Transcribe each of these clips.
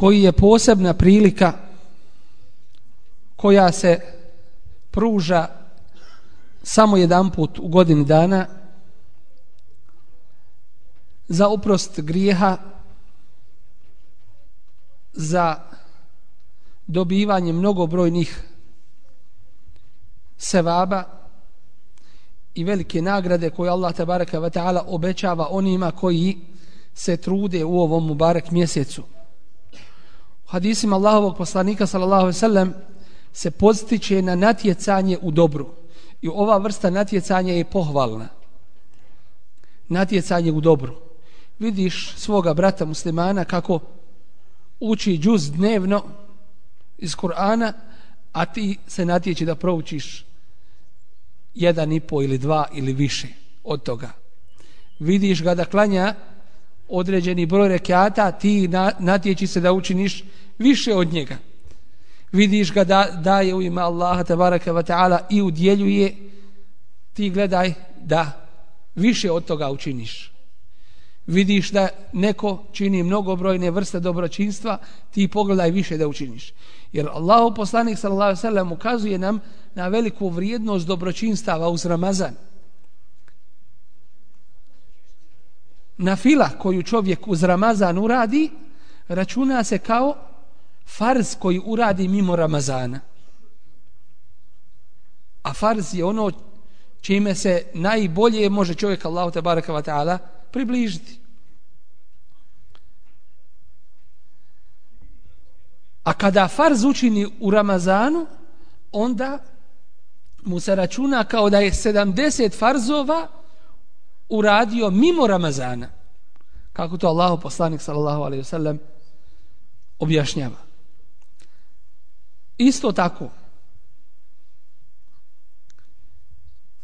koji je posebna prilika koja se pruža samo jedan put u godini dana za oprost grijeha za dobivanje mnogobrojnih sevaba i velike nagrade koje Allah tabaraka wa ta'ala obećava onima koji se trude u ovom Mubarak mjesecu hadisima Allahovog poslanika sallallahu alejhi ve sellem se postiče na natjecanje u dobru. I ova vrsta natjecanja je pohvalna. Natjecanje u dobru. Vidiš svoga brata muslimana kako uči džuz dnevno iz Kur'ana, a ti se natječi da proučiš jedan i po ili dva ili više od toga. Vidiš ga da klanja određeni broj rekiata, ti natječi se da učiniš više od njega. Vidiš ga da daje u ime Allaha tabaraka wa ta'ala i udjeljuje, ti gledaj da više od toga učiniš. Vidiš da neko čini mnogobrojne vrste dobročinstva, ti pogledaj više da učiniš. Jer Allahu poslanik sallallahu alejhi ve sellem ukazuje nam na veliku vrijednost dobročinstava uz Ramazan. Na fila koju čovjek uz Ramazan uradi, računa se kao farz koji uradi mimo Ramazana. A farz je ono čime se najbolje može čovjek Allahu te baraka wa ta'ala približiti. A kada farz učini u Ramazanu, onda mu se računa kao da je 70 farzova uradio mimo Ramazana. Kako to Allahu poslanik sallallahu alejhi ve sellem objašnjava. Isto tako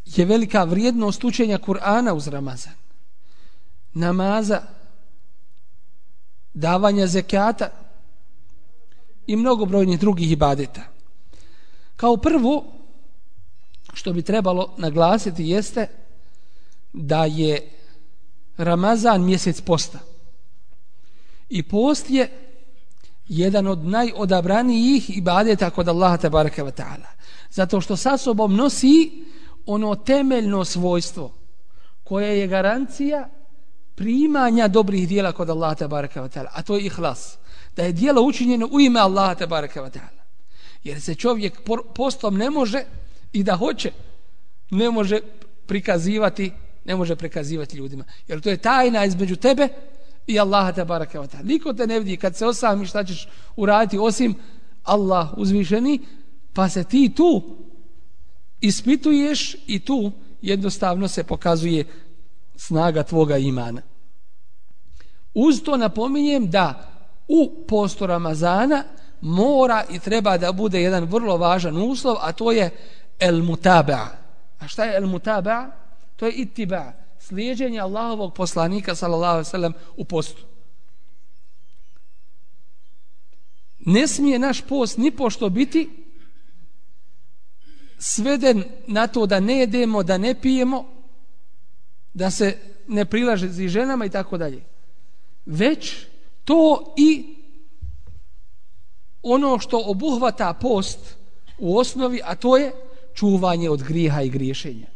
je velika vrijednost učenja Kur'ana uz Ramazan. Namaza, davanja zekata i mnogobrojnih drugih ibadeta. Kao prvo, što bi trebalo naglasiti jeste da je Ramazan mjesec posta. I post je jedan od najodabranijih ibadeta kod Allaha tabaraka wa ta'ala. Zato što sa sobom nosi ono temeljno svojstvo koje je garancija primanja dobrih dijela kod Allaha tabaraka wa ta'ala. A to je ihlas. Da je dijelo učinjeno u ime Allaha tabaraka wa ta'ala. Jer se čovjek postom ne može i da hoće ne može prikazivati ne može prekazivati ljudima. Jer to je tajna između tebe i Allaha te baraka wa ta'ala. Niko te ne vidi kad se osami šta ćeš uraditi osim Allah uzvišeni, pa se ti tu ispituješ i tu jednostavno se pokazuje snaga tvoga imana. Uz to napominjem da u postu Ramazana mora i treba da bude jedan vrlo važan uslov, a to je el mutaba. A šta je el mutaba? To je itiba slijedjenje Allahovog poslanika sallallahu alejhi ve sellem u postu. Ne smije naš post ni pošto biti sveden na to da ne jedemo, da ne pijemo, da se ne prilaže zi ženama i tako dalje. Već to i ono što obuhvata post u osnovi, a to je čuvanje od griha i griješenja.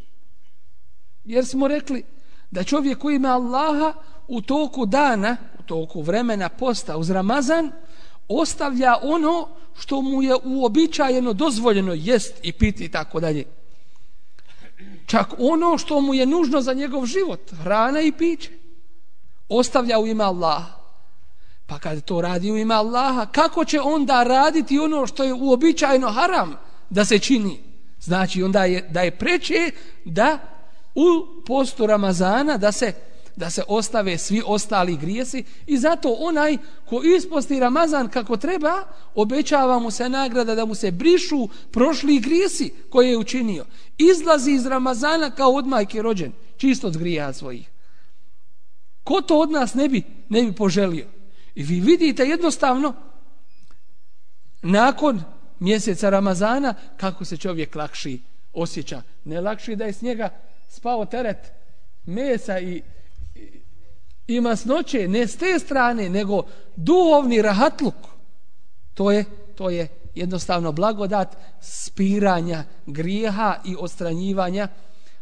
Jer smo rekli da čovjek koji ima Allaha u toku dana, u toku vremena posta uz Ramazan, ostavlja ono što mu je uobičajeno dozvoljeno jest i piti i tako dalje. Čak ono što mu je nužno za njegov život, hrana i piće, ostavlja u ime Allaha. Pa kad to radi u ime Allaha, kako će onda raditi ono što je uobičajeno haram da se čini? Znači onda je da je preče da u postu Ramazana da se da se ostave svi ostali grijesi i zato onaj ko isposti Ramazan kako treba, obećava mu se nagrada da mu se brišu prošli grijesi koje je učinio. Izlazi iz Ramazana kao od majke rođen, čisto od grija svojih. Ko to od nas ne bi, ne bi poželio? I vi vidite jednostavno, nakon mjeseca Ramazana, kako se čovjek lakši osjeća. Ne lakši da je s njega spao teret mesa i, i masnoće, ne s te strane, nego duhovni rahatluk. To je, to je jednostavno blagodat spiranja grijeha i ostranjivanja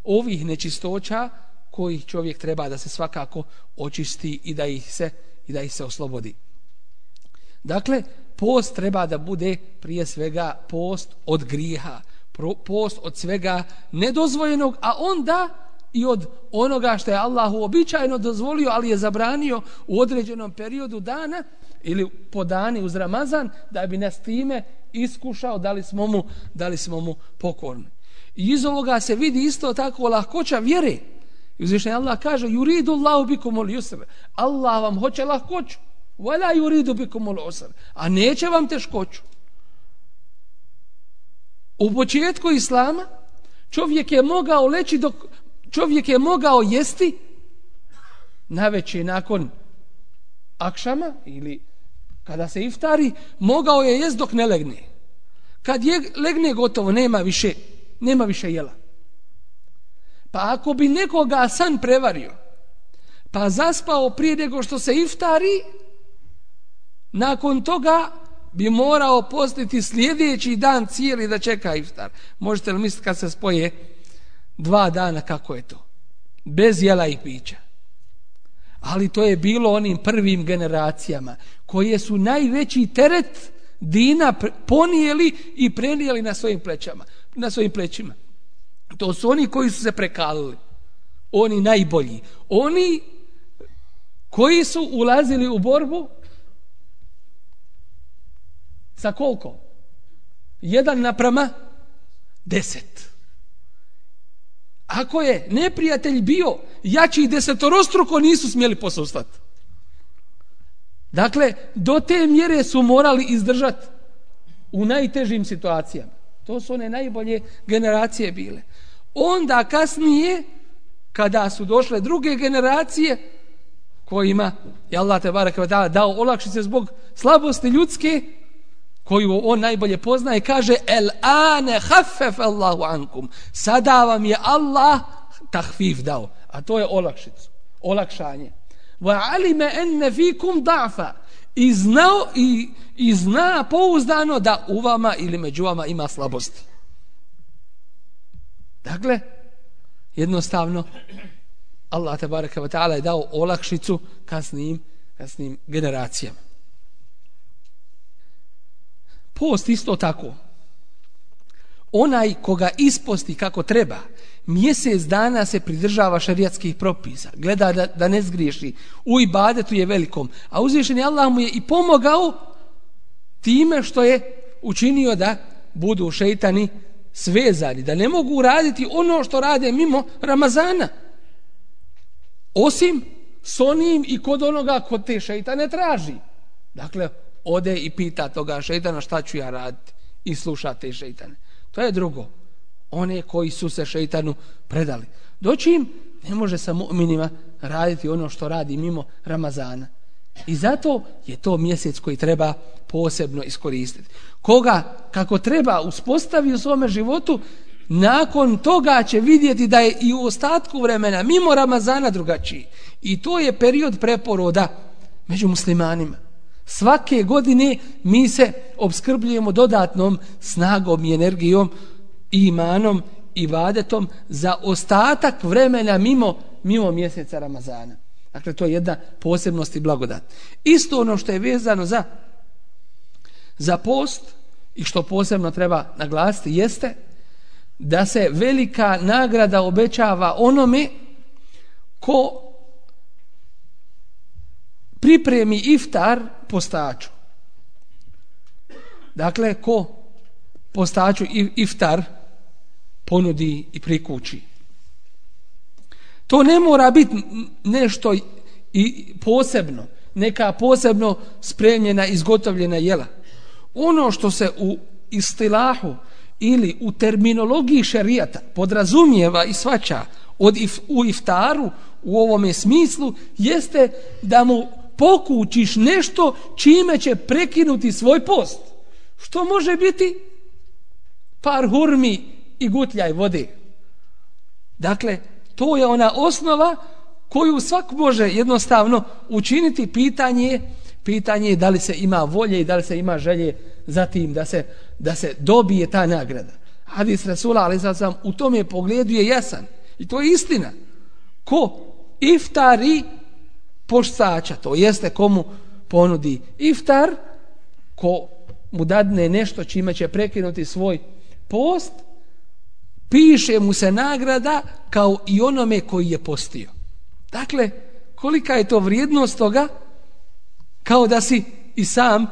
ovih nečistoća kojih čovjek treba da se svakako očisti i da ih se, i da ih se oslobodi. Dakle, post treba da bude prije svega post od grijeha, post od svega nedozvojenog, a onda i od onoga što je Allah uobičajeno dozvolio, ali je zabranio u određenom periodu dana ili po dani uz Ramazan, da bi nas time iskušao da li smo mu, da li smo mu pokorni. I iz ovoga se vidi isto tako lahkoća vjere. I uzvišnji Allah kaže, juridu Allahu bikum ul yusr. Allah vam hoće lahkoću. Vala juridu bikum ul usr. A neće vam teškoću. U početku islama čovjek je mogao leći dok čovjek je mogao jesti na veće nakon akšama ili kada se iftari mogao je jest dok ne legne. Kad je legne gotovo nema više nema više jela. Pa ako bi nekoga san prevario pa zaspao prije nego što se iftari nakon toga bi morao postiti sljedeći dan cijeli da čeka iftar. Možete li misliti kad se spoje dva dana kako je to? Bez jela i pića. Ali to je bilo onim prvim generacijama koje su najveći teret dina ponijeli i prenijeli na svojim plećama, na svojim plećima. To su oni koji su se prekalili. Oni najbolji. Oni koji su ulazili u borbu Sa koliko? Jedan naprama deset. Ako je neprijatelj bio jači desetorostruko nisu smjeli posustati. Dakle, do te mjere su morali izdržati u najtežim situacijama. To su one najbolje generacije bile. Onda kasnije, kada su došle druge generacije, kojima je Allah te barak dao olakšice zbog slabosti ljudske, koju on najbolje poznaje, kaže el ane hafef Allahu ankum. Sada vam je Allah tahfif dao. A to je olakšicu. Olakšanje. Wa alime enne fikum da'fa. I znao i, i zna pouzdano da u vama ili među vama ima slabosti. Dakle, jednostavno, Allah te bareke wa ta'ala je dao olakšicu kasnim, kasnim generacijama. Post isto tako. Onaj koga isposti kako treba, mjesec dana se pridržava šarijatskih propisa, gleda da, da ne zgriješi, u ibadetu je velikom, a uzvišeni Allah mu je i pomogao time što je učinio da budu šeitani svezani, da ne mogu raditi ono što rade mimo Ramazana. Osim s onim i kod onoga kod te šeitane traži. Dakle, ode i pita toga šeitana šta ću ja raditi i sluša te šeitane. To je drugo. One koji su se šeitanu predali. Doći im ne može sa mu'minima raditi ono što radi mimo Ramazana. I zato je to mjesec koji treba posebno iskoristiti. Koga, kako treba, uspostavi u svome životu, nakon toga će vidjeti da je i u ostatku vremena mimo Ramazana drugačiji. I to je period preporoda među muslimanima. Svake godine mi se obskrbljujemo dodatnom snagom i energijom i imanom i vadetom za ostatak vremena mimo, mimo mjeseca Ramazana. Dakle, to je jedna posebnost i blagodat. Isto ono što je vezano za, za post i što posebno treba naglasiti jeste da se velika nagrada obećava onome ko pripremi iftar postaču. Dakle, ko postaču iftar ponudi i prikući. To ne mora biti nešto i posebno, neka posebno spremljena, izgotovljena jela. Ono što se u istilahu ili u terminologiji šerijata podrazumijeva i svača od if, u iftaru u ovome smislu jeste da mu pokućiš nešto čime će prekinuti svoj post. Što može biti? Par hurmi i gutljaj vode. Dakle, to je ona osnova koju svak može jednostavno učiniti pitanje pitanje je da li se ima volje i da li se ima želje za tim da se, da se dobije ta nagrada. Hadis Rasula, ali sad sam u tome pogledu je jasan. I to je istina. Ko iftari poštača, to jeste komu ponudi iftar, ko mu dadne nešto čime će prekinuti svoj post, piše mu se nagrada kao i onome koji je postio. Dakle, kolika je to vrijednost toga, kao da si i sam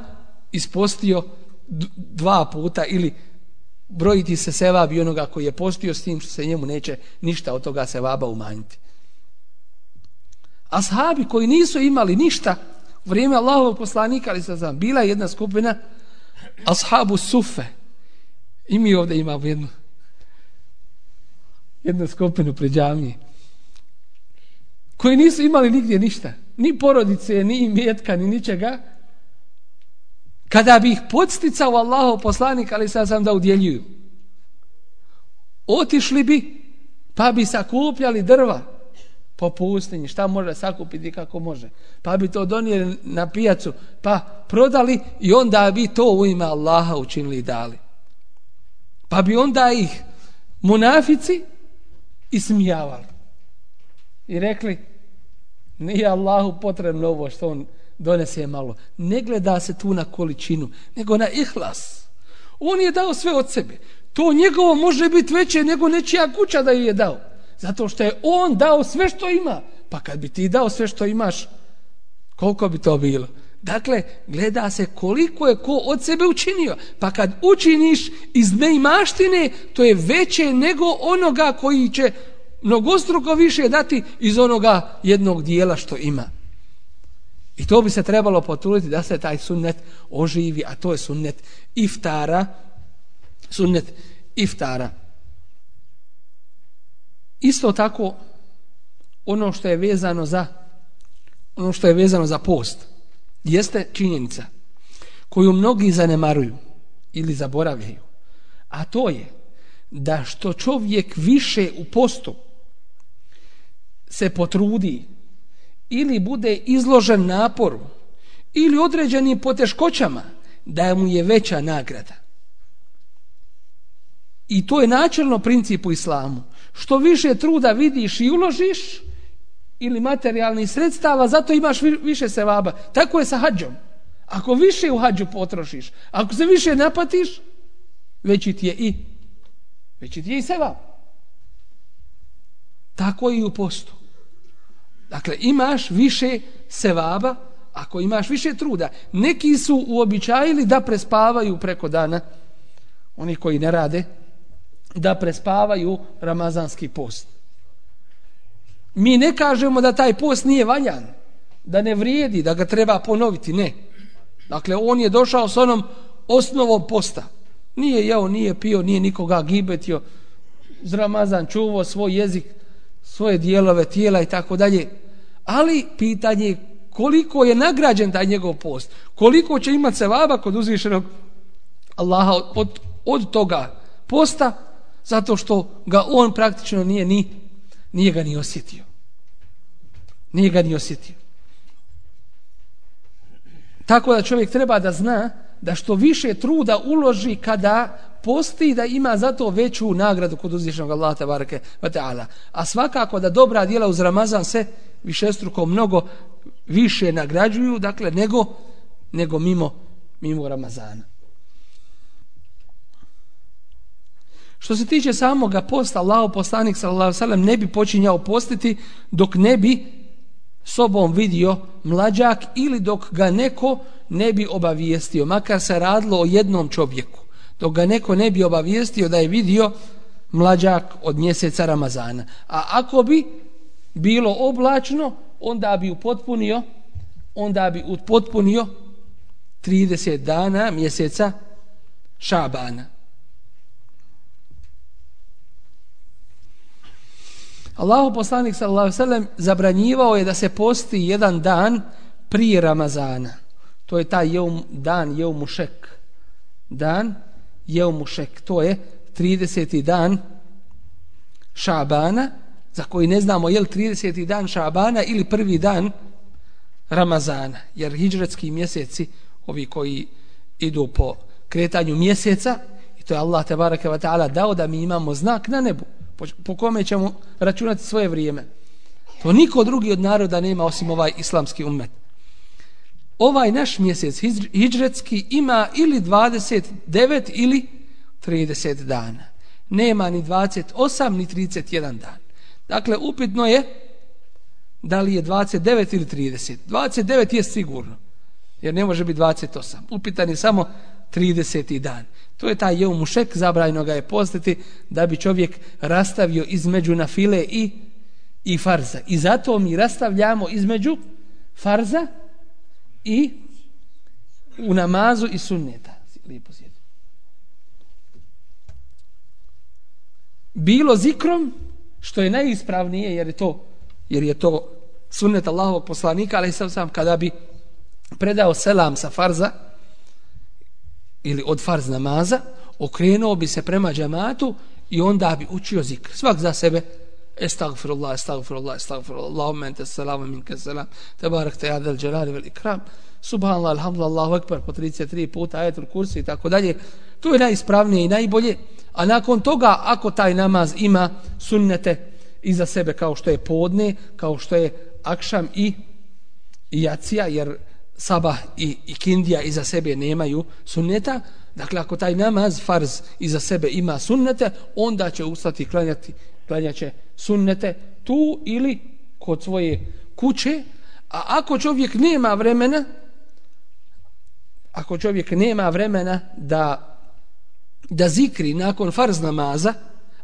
ispostio dva puta ili brojiti se sevab i onoga koji je postio s tim što se njemu neće ništa od toga sevaba umanjiti. Ashabi koji nisu imali ništa u vrijeme Allahovog poslanika, ali se znam, bila je jedna skupina ashabu sufe. I mi ovdje imamo jednu jednu skupinu pred džamije koji nisu imali nigdje ništa ni porodice, ni imetka, ni ničega kada bi ih podsticao Allaho poslanik ali sad sam da udjeljuju otišli bi pa bi sakupljali drva po pustinji, šta može sakupiti kako može pa bi to donijeli na pijacu pa prodali i onda bi to u ime Allaha učinili i dali pa bi onda ih munafici ismijavali. I rekli, nije Allahu potrebno ovo što on donese malo. Ne gleda se tu na količinu, nego na ihlas. On je dao sve od sebe. To njegovo može biti veće nego nečija kuća da je dao. Zato što je on dao sve što ima. Pa kad bi ti dao sve što imaš, koliko bi to bilo? Dakle, gleda se koliko je ko od sebe učinio. Pa kad učiniš iz neimaštine, to je veće nego onoga koji će mnogostruko više dati iz onoga jednog dijela što ima. I to bi se trebalo potruditi da se taj sunnet oživi, a to je sunnet iftara. Sunnet iftara. Isto tako, ono što je vezano za ono što je vezano za post jeste činjenica koju mnogi zanemaruju ili zaboravljaju. A to je da što čovjek više u postu se potrudi ili bude izložen naporu ili određenim poteškoćama da mu je veća nagrada. I to je načelno princip u islamu. Što više truda vidiš i uložiš, ili materijalnih sredstava, zato imaš više sevaba. Tako je sa hađom. Ako više u hađu potrošiš, ako se više napatiš, veći ti je i veći ti je i sevab. Tako i u postu. Dakle, imaš više sevaba ako imaš više truda. Neki su uobičajili da prespavaju preko dana, oni koji ne rade, da prespavaju ramazanski post. Mi ne kažemo da taj post nije valjan, da ne vrijedi, da ga treba ponoviti, ne. Dakle, on je došao s onom osnovom posta. Nije jeo, nije pio, nije nikoga gibetio. Zramazan čuvao svoj jezik, svoje dijelove tijela i tako dalje. Ali pitanje je koliko je nagrađen taj njegov post. Koliko će imati se vaba kod uzvišenog Allaha od, od toga posta zato što ga on praktično nije ni nije ga ni osjetio. Nije ga ni osjetio. Tako da čovjek treba da zna da što više truda uloži kada posti da ima zato veću nagradu kod uzvišenog Allaha tabaraka wa ta'ala. A svakako da dobra djela uz Ramazan se višestruko mnogo više nagrađuju, dakle, nego, nego mimo, mimo Ramazana. Što se tiče samoga posta, Allaho poslanik sallallahu sallam ne bi počinjao postiti dok ne bi sobom vidio mlađak ili dok ga neko ne bi obavijestio, makar se radilo o jednom čovjeku, dok ga neko ne bi obavijestio da je vidio mlađak od mjeseca Ramazana. A ako bi bilo oblačno, onda bi upotpunio onda bi upotpunio 30 dana mjeseca Šabana. Allahu poslanik sallallahu alejhi ve sellem zabranjivao je da se posti jedan dan prije Ramazana. To je taj jeum, dan Jeumušek. Dan Jeumušek. To je 30. dan Šabana, za koji ne znamo je li 30. dan Šabana ili prvi dan Ramazana. Jer hijđretski mjeseci, ovi koji idu po kretanju mjeseca, i to je Allah te wa ta'ala dao da mi imamo znak na nebu, po, po kome ćemo računati svoje vrijeme. To niko drugi od naroda nema osim ovaj islamski umet ovaj naš mjesec hijđretski ima ili 29 ili 30 dana. Nema ni 28 ni 31 dan. Dakle, upitno je da li je 29 ili 30. 29 je sigurno, jer ne može biti 28. Upitan je samo 30. dan. To je taj jeumušek, zabrajno ga je postati da bi čovjek rastavio između na file i, i farza. I zato mi rastavljamo između farza i u namazu i sunneta. Lijepo sjedi. Bilo zikrom, što je najispravnije, jer je to, jer je to sunnet Allahovog poslanika, ali sam sam kada bi predao selam sa farza, ili od farz namaza, okrenuo bi se prema džamatu i onda bi učio zikr. Svak za sebe, Estagfirullah, estagfirullah, estagfirullah, Allahumma ente salamu minke salam, tebarek te jadel dželali vel ikram, subhanallah, alhamdulillah, Allahu ekber, po 33 puta, ajetul kursi i tako dalje. To je najispravnije i najbolje. A nakon toga, ako taj namaz ima sunnete iza sebe kao što je podne, kao što je akšam i, i jacija, jer sabah i, i kindija iza sebe nemaju sunneta, dakle ako taj namaz farz iza sebe ima sunnete, onda će ustati klanjati klanjaće sunnete tu ili kod svoje kuće, a ako čovjek nema vremena, ako čovjek nema vremena da da zikri nakon farz namaza,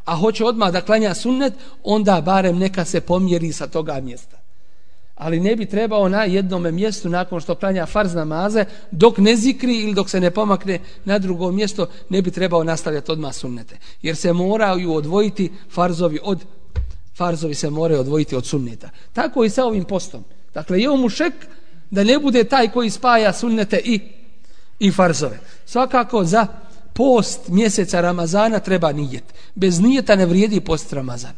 a hoće odmah da klanja sunnet, onda barem neka se pomjeri sa toga mjesta. Ali ne bi trebao na jednom mjestu nakon što klanja farz namaze, dok ne zikri ili dok se ne pomakne na drugo mjesto, ne bi trebao nastavljati odmah sunnete. Jer se moraju odvojiti farzovi od farzovi se moraju odvojiti od sunneta. Tako i sa ovim postom. Dakle, je mu šek da ne bude taj koji spaja sunnete i i farzove. Svakako za post mjeseca Ramazana treba nijet. Bez nijeta ne vrijedi post Ramazan.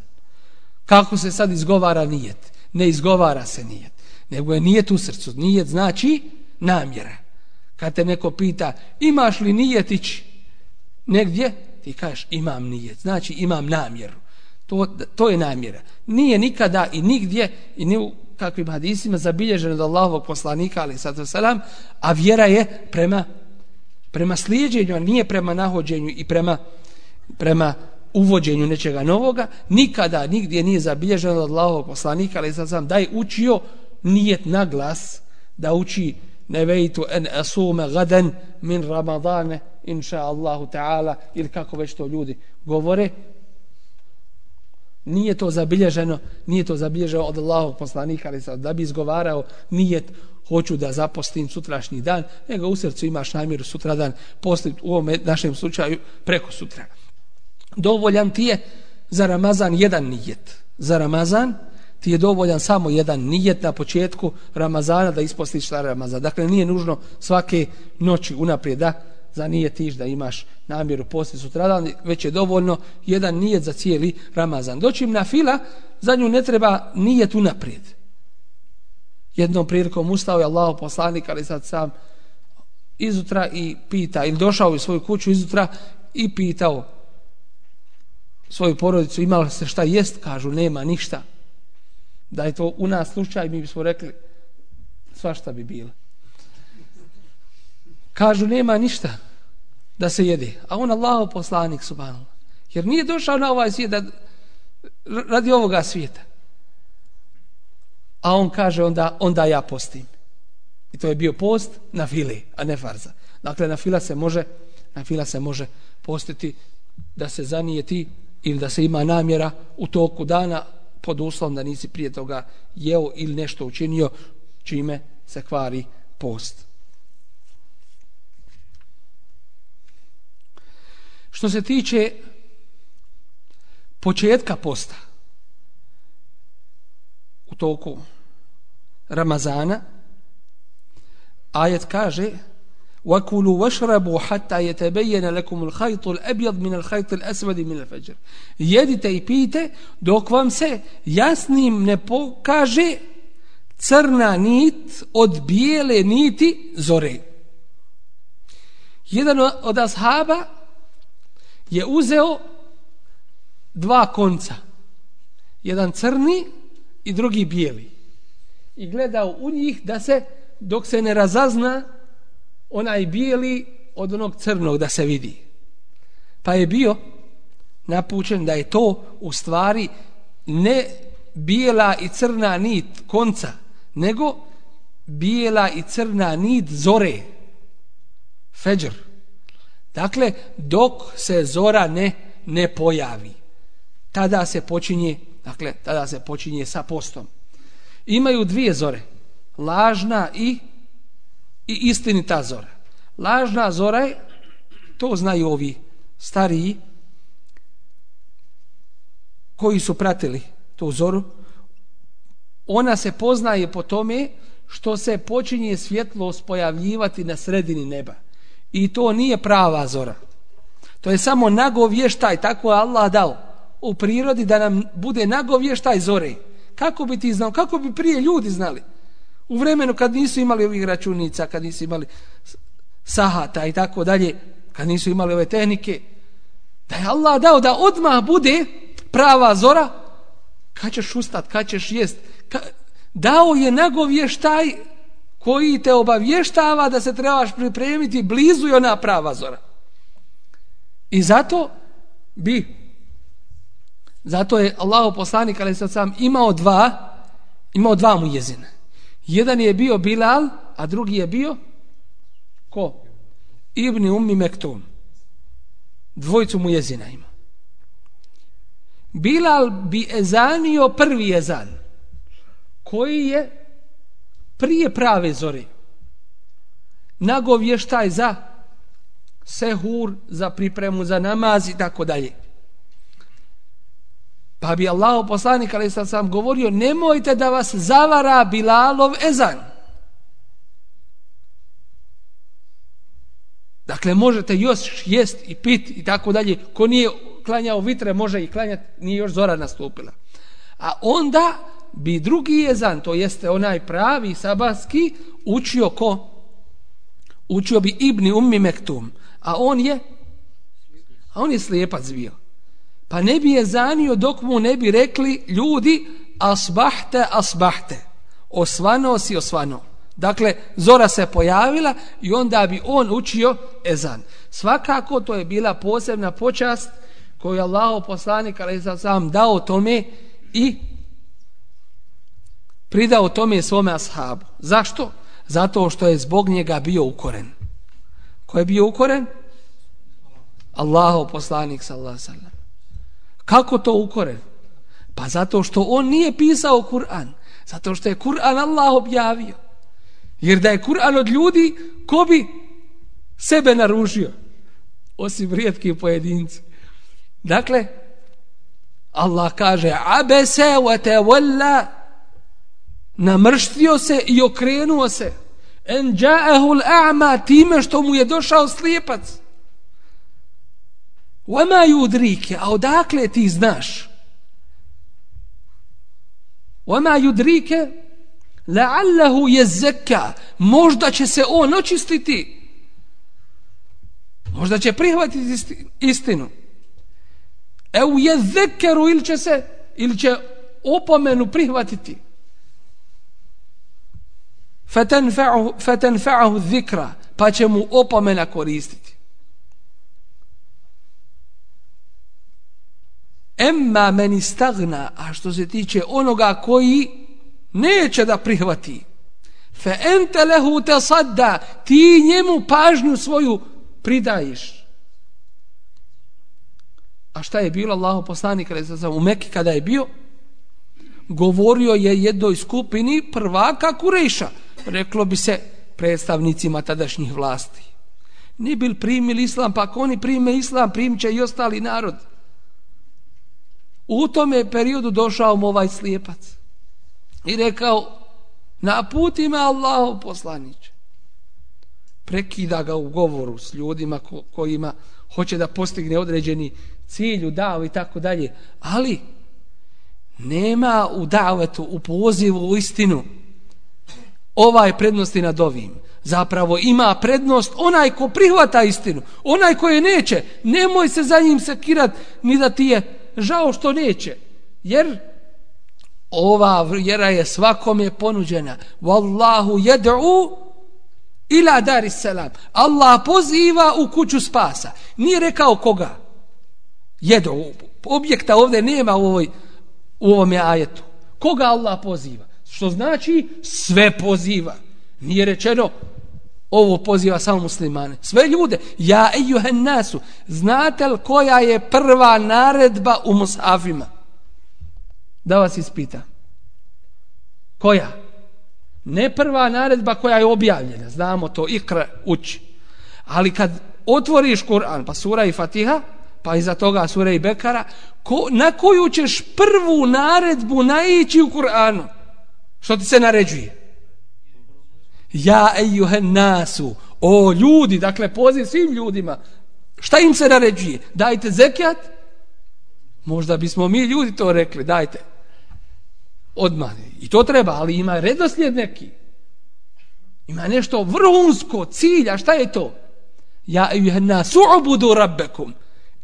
Kako se sad izgovara nijet? Ne izgovara se nijet. Nego je nijet u srcu. Nijet znači namjera. Kad te neko pita imaš li nijetić negdje? Ti kažeš imam nijet. Znači imam namjeru. To, to je namjera. Nije nikada i nigdje i ni u kakvim hadisima zabilježeno od Allahovog poslanika, ali sad selam, a vjera je prema prema slijedjenju, a nije prema nahođenju i prema prema uvođenju nečega novoga, nikada nigdje nije zabilježeno od Allahovog poslanika, ali sad sam daj učio nijet na glas da uči nevejtu en asume gaden min ramadane inša Allahu ta'ala ili kako već to ljudi govore Nije to zabilježeno, nije to zabilježeno od Allahovog poslanika, ali sad, da bi izgovarao nijet, hoću da zapostim sutrašnji dan, nego u srcu imaš namjeru sutradan postiti u ovom našem slučaju preko sutra. Dovoljan ti je za Ramazan jedan nijet. Za Ramazan ti je dovoljan samo jedan nijet na početku Ramazana da ispostiš stari Ramazan. Dakle, nije nužno svake noći unaprijed da za nijetiš da imaš namjeru posti sutradan, već je dovoljno jedan nijet za cijeli Ramazan. Doćim na fila, za nju ne treba nijet unaprijed. Jednom prilikom ustao je Allah poslanik, ali sad sam izutra i pita, ili došao u svoju kuću izutra i pitao svoju porodicu, imala se šta jest, kažu, nema ništa. Da je to u nas slučaj, mi bismo rekli, svašta bi bilo. Kažu, nema ništa da se jede. A on Allah poslanik, subhanallah. Jer nije došao na ovaj svijet da, radi ovoga svijeta. A on kaže, onda, onda ja postim. I to je bio post na file, a ne farza. Dakle, na fila se može, na fila se može postiti da se zanijeti ili da se ima namjera u toku dana pod uslovom da nisi prije toga jeo ili nešto učinio čime se kvari post. Što se tiče početka posta u toku Ramazana, ajet kaže وَكُلُوا وَشْرَبُوا حَتَّى يَتَبَيَّنَ لَكُمُ الْخَيْطُ الْأَبْيَضْ مِنَ الْخَيْطِ الْأَسْوَدِ مِنَ الْفَجْرِ Jedite i pijte dok vam se jasnim ne pokaže crna nit od bijele niti zore. Jedan od ashaba je uzeo dva konca. Jedan crni i drugi bijeli. I gledao u njih da se, dok se ne razazna, onaj bijeli od onog crnog da se vidi. Pa je bio napučen da je to u stvari ne bijela i crna nit konca, nego bijela i crna nit zore. Feđer. Dakle, dok se zora ne, ne pojavi, tada se počinje, dakle, tada se počinje sa postom. Imaju dvije zore, lažna i i istinita zora. Lažna zora je, to znaju ovi stariji, koji su pratili tu zoru, ona se poznaje po tome što se počinje svjetlost pojavljivati na sredini neba. I to nije prava zora. To je samo nagovještaj, tako je Allah dao u prirodi da nam bude nagovještaj zore. Kako bi ti znao, kako bi prije ljudi znali? U vremenu kad nisu imali ovih računica, kad nisu imali sahata i tako dalje, kad nisu imali ove tehnike, da je Allah dao da odmah bude prava zora, kad ćeš ustat, kad ćeš jest, ka, dao je nagovještaj koji te obavještava da se trebaš pripremiti blizu je ona prava zora. I zato bi zato je Allah poslanik ali sam imao dva imao dva mu jezine. Jedan je bio Bilal, a drugi je bio ko? Ibni Ummi Mektum. Dvojcu mu jezina ima. Bilal bi ezanio prvi ezan, koji je prije prave zore. Nagovještaj za sehur, za pripremu za namaz i tako dalje. Pa bi Allah poslanik ali sam sam govorio nemojte da vas zavara Bilalov ezan. Dakle, možete još jest i pit i tako dalje. Ko nije klanjao vitre, može i klanjati, nije još zora nastupila. A onda bi drugi jezan, to jeste onaj pravi sabaski, učio ko? Učio bi Ibni Ummi Mektum. A on je? A on je slijepac bio pa ne bi je zanio dok mu ne bi rekli ljudi asbahte, asbahte. Osvano si osvano. Dakle, zora se pojavila i onda bi on učio ezan. Svakako to je bila posebna počast koju je Allah poslanik ali sam dao tome i pridao tome svome ashabu. Zašto? Zato što je zbog njega bio ukoren. Ko je bio ukoren? Allahu poslanik sallallahu alejhi ve sellem. Kako to ukoren? Pa zato što on nije pisao Kur'an. Zato što je Kur'an Allah objavio. Jer da je Kur'an od ljudi, ko bi sebe naružio? Osim rijetki pojedinci. Dakle, Allah kaže abese wa tawalla namrštio se i okrenuo se En ja'ahu l'a'ma time što mu je došao slijepac. Wama judrike, a odakle ti znaš? Wama judrike, la'allahu yezekka, možda će se on očistiti. Možda će prihvatiti istinu. Evo je zekeru ili će se, ili će opomenu prihvatiti. Fatanfa'ahu zikra, pa će mu opomena koristiti. Emma meni stagna, a što se tiče onoga koji neće da prihvati, fe ente lehu te sadda, ti njemu pažnju svoju pridajiš. A šta je bilo Allahu poslanik u Mekki kada je bio? Govorio je jednoj skupini prvaka Kurejša. Reklo bi se predstavnicima tadašnjih vlasti. Ni bil primili islam, pa ako oni prime islam, primit će i ostali narod. U tome periodu došao mu ovaj slijepac. I rekao, naputi me Allaho poslaniće. Prekida ga u govoru s ljudima ko, kojima hoće da postigne određeni cilj u davu i tako dalje. Ali nema u davetu, u pozivu, u istinu ovaj prednosti nad ovim. Zapravo ima prednost onaj ko prihvata istinu. Onaj ko je neće, nemoj se za njim sekirat ni da ti je žao što neće. Jer ova vjera je svakome ponuđena. Wallahu jed'u ila dar salam. Allah poziva u kuću spasa. Nije rekao koga jedu. Objekta ovdje nema u, ovoj, u ovom ajetu. Koga Allah poziva? Što znači sve poziva. Nije rečeno ovo poziva samo muslimane. Sve ljude. Ja ejuhen nasu. Znate li koja je prva naredba u musafima? Da vas ispita. Koja? Ne prva naredba koja je objavljena. Znamo to. Ikra uči. Ali kad otvoriš Kur'an, pa sura i Fatiha, pa iza toga sura i Bekara, ko, na koju ćeš prvu naredbu naići u Kur'anu? Što ti se naređuje? Ja ejuhen nasu, o ljudi, dakle poziv svim ljudima, šta im se naređuje? Dajte zekijat? Možda bismo mi ljudi to rekli, dajte. Odmah, i to treba, ali ima redoslijed neki. Ima nešto vrhunsko, cilja, šta je to? Ja ejuhen nasu, ubudu rabbekum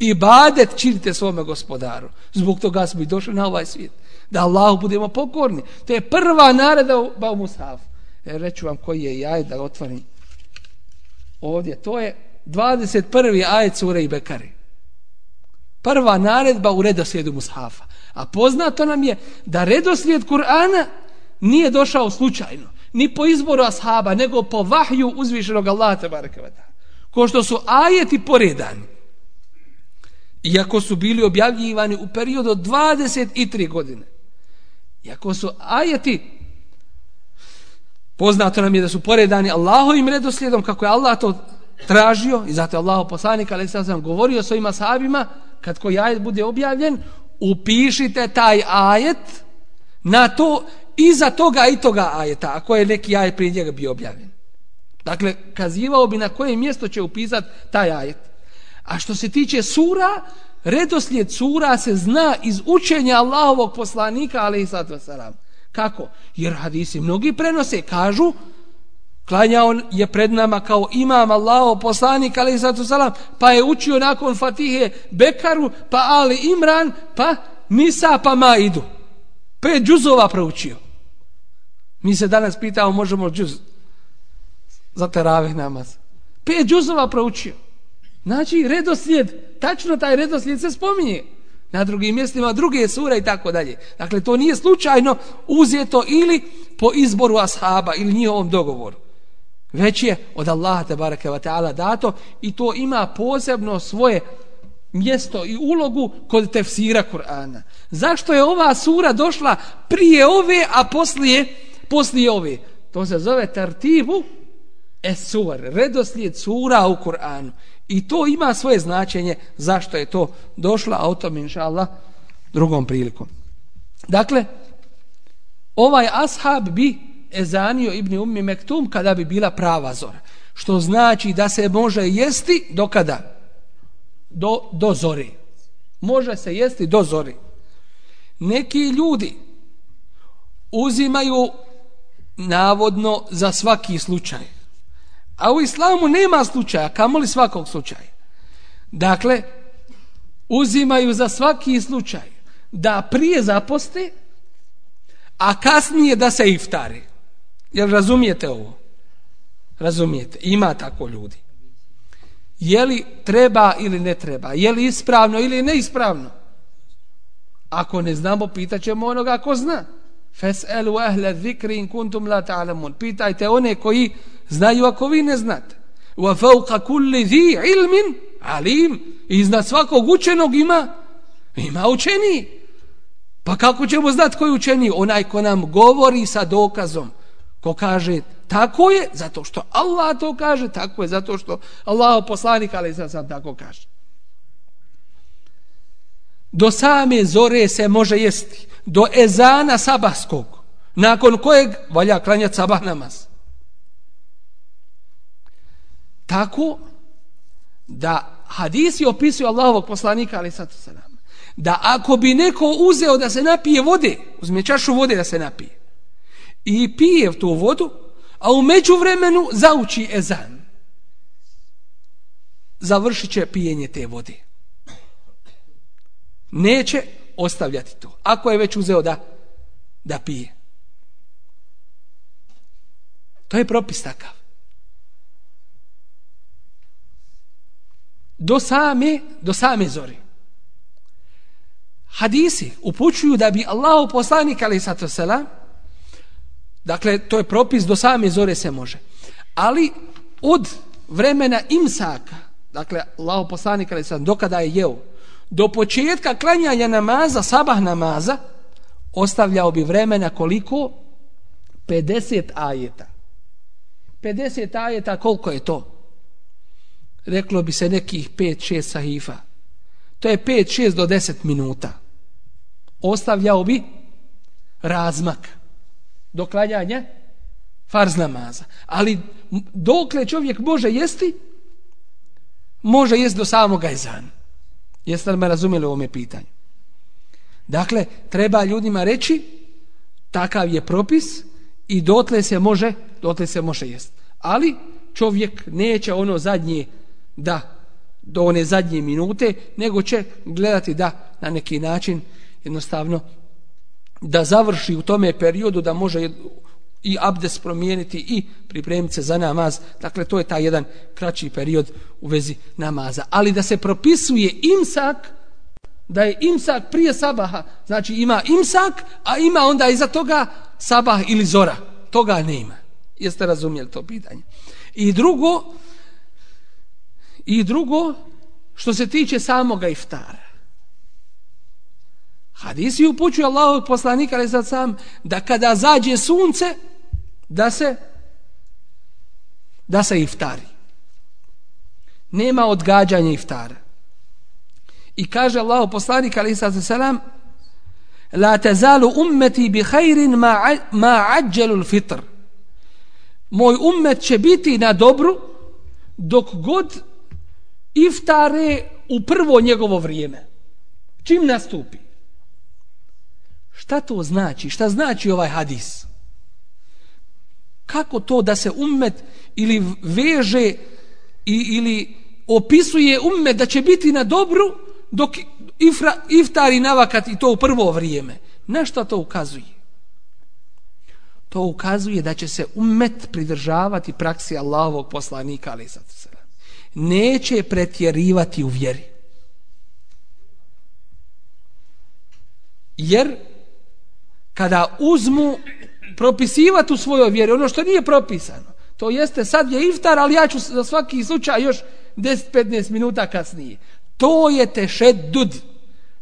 ibadet činite svome gospodaru. Zbog toga smo i došli na ovaj svijet. Da Allahu budemo pokorni. To je prva nareda u Musafu. E, reću vam koji je jaj da otvorim. Ovdje, to je 21. ajet sure i Bekari. Prva naredba u redoslijedu Mushafa. A poznato nam je da redoslijed Kur'ana nije došao slučajno. Ni po izboru ashaba, nego po vahju uzvišenog Allaha. Ko što su ajeti poredani iako su bili objavljivani u periodu od 23 godine. Iako su ajeti poznato nam je da su poredani Allahovim redoslijedom kako je Allah to tražio i zato je Allah poslanik ali sad sam govorio svojim ashabima kad koji ajet bude objavljen upišite taj ajet na to iza toga i toga ajeta ako je neki ajet prije njega bio objavljen. Dakle, kazivao bi na koje mjesto će upisati taj ajet. A što se tiče sura, redoslijed sura se zna iz učenja Allahovog poslanika, ali i sad vasalam. Kako? Jer hadisi mnogi prenose, kažu, klanjao je pred nama kao imam Allahov poslanik, ali i pa je učio nakon Fatihe Bekaru, pa Ali Imran, pa Nisa, pa Maidu. Pet džuzova proučio. Mi se danas pitao, možemo džuz za teravih namaz. Pet džuzova proučio. Znači, redoslijed, tačno taj redoslijed se spominje na drugim mjestima, druge sure i tako dalje. Dakle, to nije slučajno uzeto ili po izboru ashaba ili njihovom dogovoru. Već je od Allaha te barake wa ta'ala dato i to ima posebno svoje mjesto i ulogu kod tefsira Kur'ana. Zašto je ova sura došla prije ove, a poslije, poslije ove? To se zove tartibu esur, redoslijed sura u Kur'anu. I to ima svoje značenje zašto je to došlo, a o tom inša Allah drugom prilikom. Dakle, ovaj ashab bi ezanio Ibni Ummi Mektum kada bi bila prava zora. Što znači da se može jesti do kada? Do, do zori. Može se jesti do zori. Neki ljudi uzimaju navodno za svaki slučaj. A u islamu nema slučaja, kamoli svakog slučaja. Dakle, uzimaju za svaki slučaj da prije zaposte, a kasnije da se iftari. Jel razumijete ovo? Razumijete? Ima tako ljudi. Je li treba ili ne treba? Je li ispravno ili neispravno? Ako ne znamo, pitaćemo onoga ko zna. Fes'elu ahle zikri in kuntum la ta'lamun. Pitajte one koji znaju ako vi ne znate. Wa fawqa kulli zi ilmin alim. Iznad svakog učenog ima ima učeni. Pa kako ćemo znati koji učeni? Onaj ko nam govori sa dokazom. Ko kaže tako je, zato što Allah to kaže, tako je, zato što Allah poslanik, ali sad sam tako kaže. Do same zore se može jesti do ezana sabahskog, nakon kojeg valja klanjati sabah namaz. Tako da hadisi opisuju Allahovog poslanika, ali sad se nam, da ako bi neko uzeo da se napije vode, uzme čašu vode da se napije, i pije tu vodu, a u među vremenu zauči ezan, završit će pijenje te vode. Neće ostavljati to. Ako je već uzeo da, da pije. To je propis takav. Do same, do same zori. Hadisi upućuju da bi Allahu poslanik ali sato sela dakle to je propis do same zore se može ali od vremena imsaka dakle Allahu poslanik ali sato dokada je jeo do početka klanjanja namaza, sabah namaza, ostavljao bi vremena koliko? 50 ajeta. 50 ajeta, koliko je to? Reklo bi se nekih 5-6 sahifa. To je 5-6 do 10 minuta. Ostavljao bi razmak do klanjanja farz namaza. Ali dokle čovjek može jesti, može jesti do samog ezana. Jeste li me razumjeli u ovome pitanju? Dakle, treba ljudima reći takav je propis i dotle se može, dotle se može jest. Ali čovjek neće ono zadnje da do one zadnje minute, nego će gledati da na neki način jednostavno da završi u tome periodu da može i abdes promijeniti i pripremiti se za namaz. Dakle, to je taj jedan kraći period u vezi namaza. Ali da se propisuje imsak, da je imsak prije sabaha, znači ima imsak, a ima onda iza toga sabah ili zora. Toga ne ima. Jeste razumjeli to pitanje? I drugo, i drugo, što se tiče samoga iftara. Hadisi upućuju Allahog poslanika, ali sad sam, da kada zađe sunce, da se da se iftari. Nema odgađanja iftara. I kaže Allah poslanik ali sa selam la tazalu ummeti bi khairin ma ma ajjalu fitr. Moj ummet će biti na dobru dok god iftare u prvo njegovo vrijeme. Čim nastupi? Šta to znači? Šta znači ovaj hadis? Kako to da se ummet ili veže i, ili opisuje ummet da će biti na dobru dok ifra, iftari navakat i to u prvo vrijeme. Na što to ukazuje? To ukazuje da će se ummet pridržavati praksi Allahovog poslanika, ali sad se neće pretjerivati u vjeri. Jer kada uzmu propisivati u svojoj vjeri ono što nije propisano. To jeste, sad je iftar, ali ja ću za svaki slučaj još 10-15 minuta kasnije. To je tešed dud.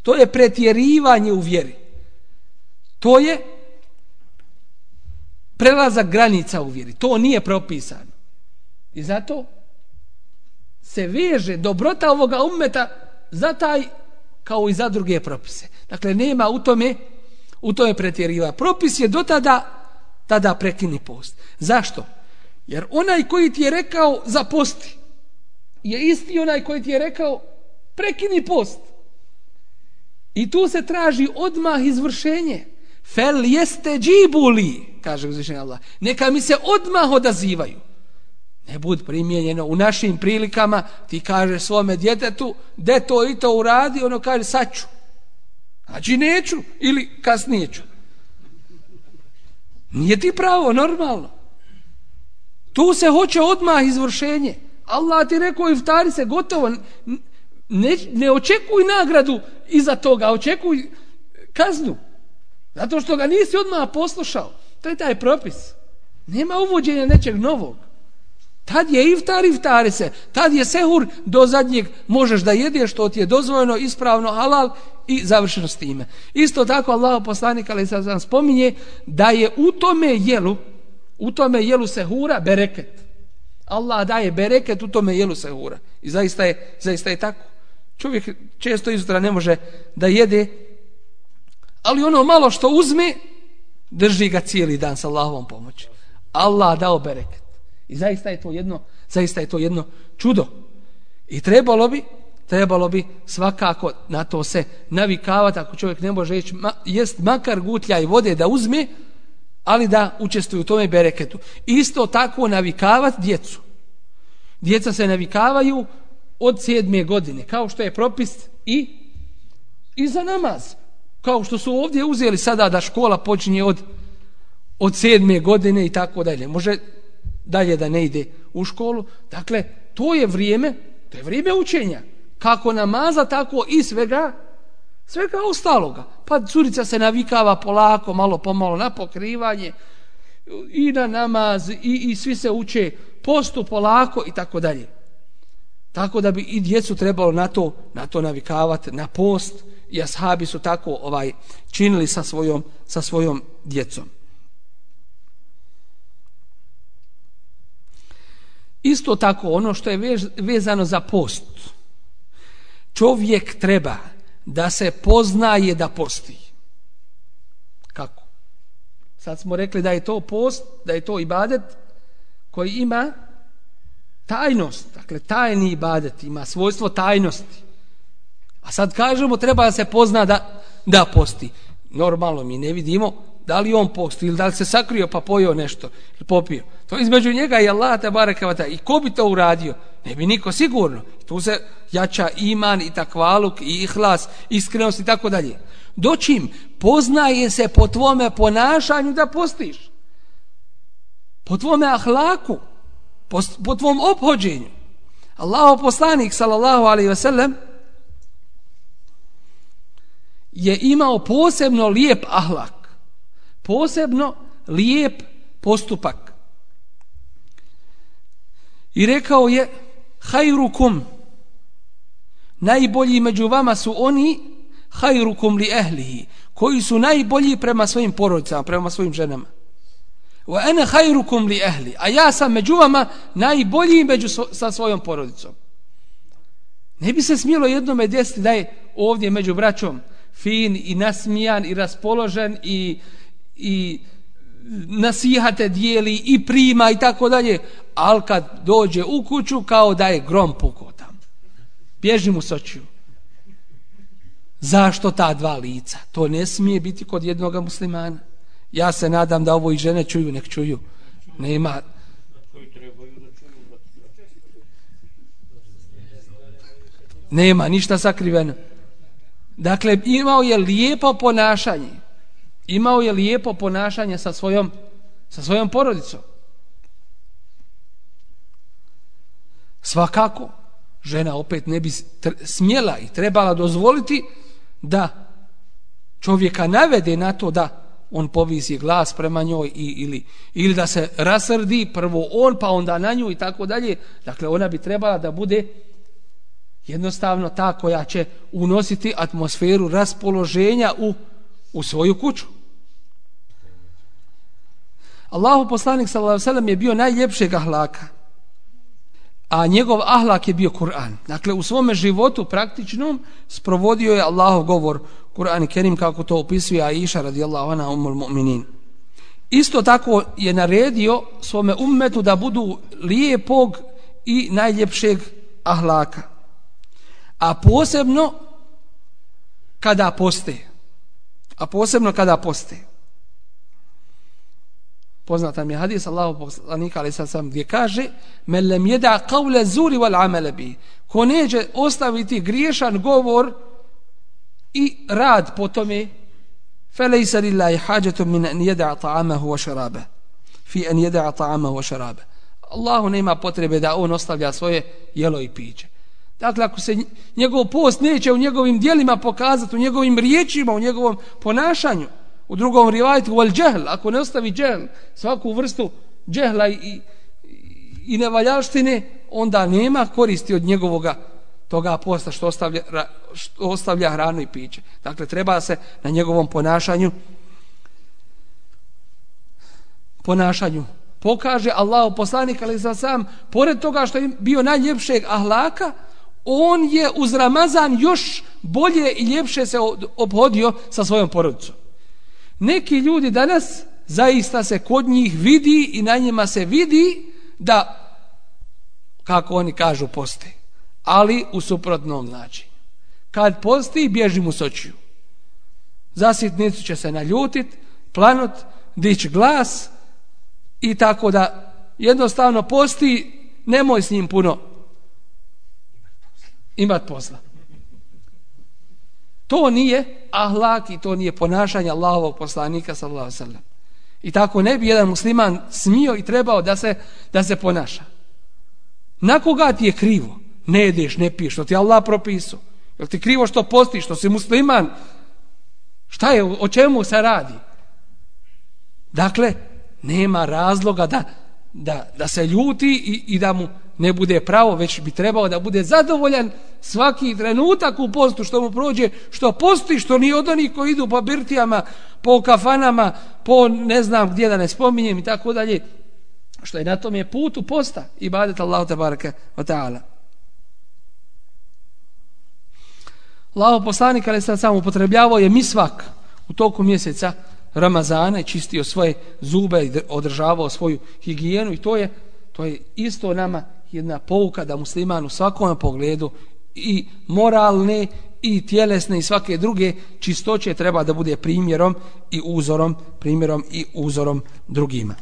To je pretjerivanje u vjeri. To je prelazak granica u vjeri. To nije propisano. I zato se veže dobrota ovoga ummeta za taj kao i za druge propise. Dakle, nema u tome u tome pretjeriva. Propis je do tada tada prekini post. Zašto? Jer onaj koji ti je rekao zaposti je isti onaj koji ti je rekao prekini post. I tu se traži odmah izvršenje. Fel jeste džibuli, kaže uzvišenje Allah. Neka mi se odmah odazivaju. Ne bud primjenjeno u našim prilikama, ti kaže svome djetetu, de to i to uradi, ono kaže saću. Znači neću ili kasnije ću. Nije ti pravo, normalno. Tu se hoće odmah izvršenje. Allah ti rekao iftari se gotovo. Ne, ne očekuj nagradu iza toga, očekuj kaznu. Zato što ga nisi odmah poslušao. To je taj propis. Nema uvođenja nečeg novog. Tad je iftar, iftari se. Tad je sehur, do zadnjeg možeš da jedeš što ti je dozvoljeno, ispravno, halal i završeno s time. Isto tako Allah poslanik, ali sad sam spominje, da je u tome jelu, u tome jelu sehura bereket. Allah daje bereket u tome jelu sehura. I zaista je, zaista je tako. Čovjek često izutra ne može da jede, ali ono malo što uzme, drži ga cijeli dan sa Allahovom pomoći. Allah dao bereket. I zaista je to jedno, zaista je to jedno čudo. I trebalo bi, trebalo bi svakako na to se navikavati ako čovjek ne može ići ma, jest makar gutlja i vode da uzme, ali da učestvuju u tome bereketu. Isto tako navikavati djecu. Djeca se navikavaju od sedme godine, kao što je propis i, i za namaz. Kao što su ovdje uzeli sada da škola počinje od, od sedme godine i tako dalje. Može dalje da ne ide u školu. Dakle, to je vrijeme, to je vrijeme učenja. Kako namaza, tako i svega, svega ostaloga. Pa curica se navikava polako, malo pomalo na pokrivanje i na namaz i, i svi se uče postu polako i tako dalje. Tako da bi i djecu trebalo na to, na to navikavati, na post. I ashabi su tako ovaj činili sa svojom, sa svojom djecom. Isto tako ono što je vezano za post. Čovjek treba da se poznaje da posti. Kako? Sad smo rekli da je to post, da je to ibadet koji ima tajnost. Dakle, tajni ibadet ima svojstvo tajnosti. A sad kažemo treba da se pozna da, da posti. Normalno mi ne vidimo da li on posti ili da li se sakrio pa pojeo nešto ili popio. To između njega i Allah te barekavata. I ko bi to uradio? Ne bi niko sigurno. Tu se jača iman i takvaluk i ihlas, iskrenost i tako dalje. Doćim, poznaje se po tvome ponašanju da postiš. Po tvome ahlaku. Po, po tvom obhođenju. Allahu poslanik, sallallahu alaihi ve sellem, je imao posebno lijep ahlak posebno lijep postupak. I rekao je, hajrukum, najbolji među vama su oni, hajrukum li ehlihi, koji su najbolji prema svojim porodicama, prema svojim ženama. Wa ana khairukum li ahli. a ja sam među vama najbolji među svo, sa svojom porodicom. Ne bi se smjelo jednome desiti da je ovdje među braćom fin i nasmijan i raspoložen i i nasihate dijeli i prima i tako dalje, ali kad dođe u kuću kao da je grom pukao tam. Bježi mu sočiju. Zašto ta dva lica? To ne smije biti kod jednog muslimana. Ja se nadam da ovo i žene čuju, nek čuju. Nema... Nema ništa sakriveno. Dakle, imao je lijepo ponašanje imao je lijepo ponašanje sa svojom, sa svojom porodicom. Svakako, žena opet ne bi smjela i trebala dozvoliti da čovjeka navede na to da on povisi glas prema njoj i, ili, ili da se rasrdi prvo on pa onda na nju i tako dalje. Dakle, ona bi trebala da bude jednostavno ta koja će unositi atmosferu raspoloženja u, u svoju kuću. Allahu poslanik sallallahu alejhi ve sellem je bio najljepšeg ahlaka. A njegov ahlak je bio Kur'an. Dakle, u svome životu praktičnom sprovodio je Allahov govor Kur'an i Kerim kako to opisuje Aisha radijallahu anha umul mu'minin. Isto tako je naredio svome ummetu da budu lijepog i najljepšeg ahlaka. A posebno kada poste. A posebno kada poste poznata mi je hadis Allahu poslanika ali sam gdje kaže men lem yada qawl zuri wal amal bi. Ko neće ostaviti griješan govor i rad po tome falaysa lillahi hajatun min an yada ta'amahu wa sharabe fi an yada ta'amahu wa sharabe Allahu nema potrebe da on ostavlja svoje jelo i piće. Dakle, ako se njegov post neće u njegovim dijelima pokazati, u njegovim riječima, u njegovom ponašanju, u drugom rivajtu, wal džehl, ako ne ostavi džehl, svaku vrstu džehla i, i, i nevaljaštine, onda nema koristi od njegovoga toga posta što ostavlja, što ostavlja hranu i piće. Dakle, treba se na njegovom ponašanju ponašanju pokaže Allah poslanik ali za sam pored toga što je bio najljepšeg ahlaka on je uz Ramazan još bolje i ljepše se obhodio sa svojom porodicom neki ljudi danas zaista se kod njih vidi i na njima se vidi da kako oni kažu poste. ali u suprotnom znači. Kad posti, bježi mu sočiju. Zasitnicu će se naljutit, planut, dić glas i tako da jednostavno posti, nemoj s njim puno imat posla. To nije ahlak i to nije ponašanje Allahovog poslanika sallallahu alejhi ve sellem. I tako ne bi jedan musliman smio i trebao da se, da se ponaša. Na koga ti je krivo? ne jedeš, ne piješ, što ti Allah propisao. Jel ti krivo što postiš, što si musliman? Šta je, o čemu se radi? Dakle, nema razloga da, da, da se ljuti i, i da mu ne bude pravo, već bi trebao da bude zadovoljan svaki trenutak u postu što mu prođe, što posti, što ni od onih koji idu po birtijama, po kafanama, po ne znam gdje da ne spominjem i tako dalje, što je na tom je putu posta, i badet Allahu te baraka wa ta'ala. Allaho poslanik, ali sad sam upotrebljavao je misvak u toku mjeseca Ramazana i čistio svoje zube i održavao svoju higijenu i to je, to je isto nama jedna pouka da musliman u svakom pogledu i moralne i tjelesne i svake druge čistoće treba da bude primjerom i uzorom, primjerom i uzorom drugima.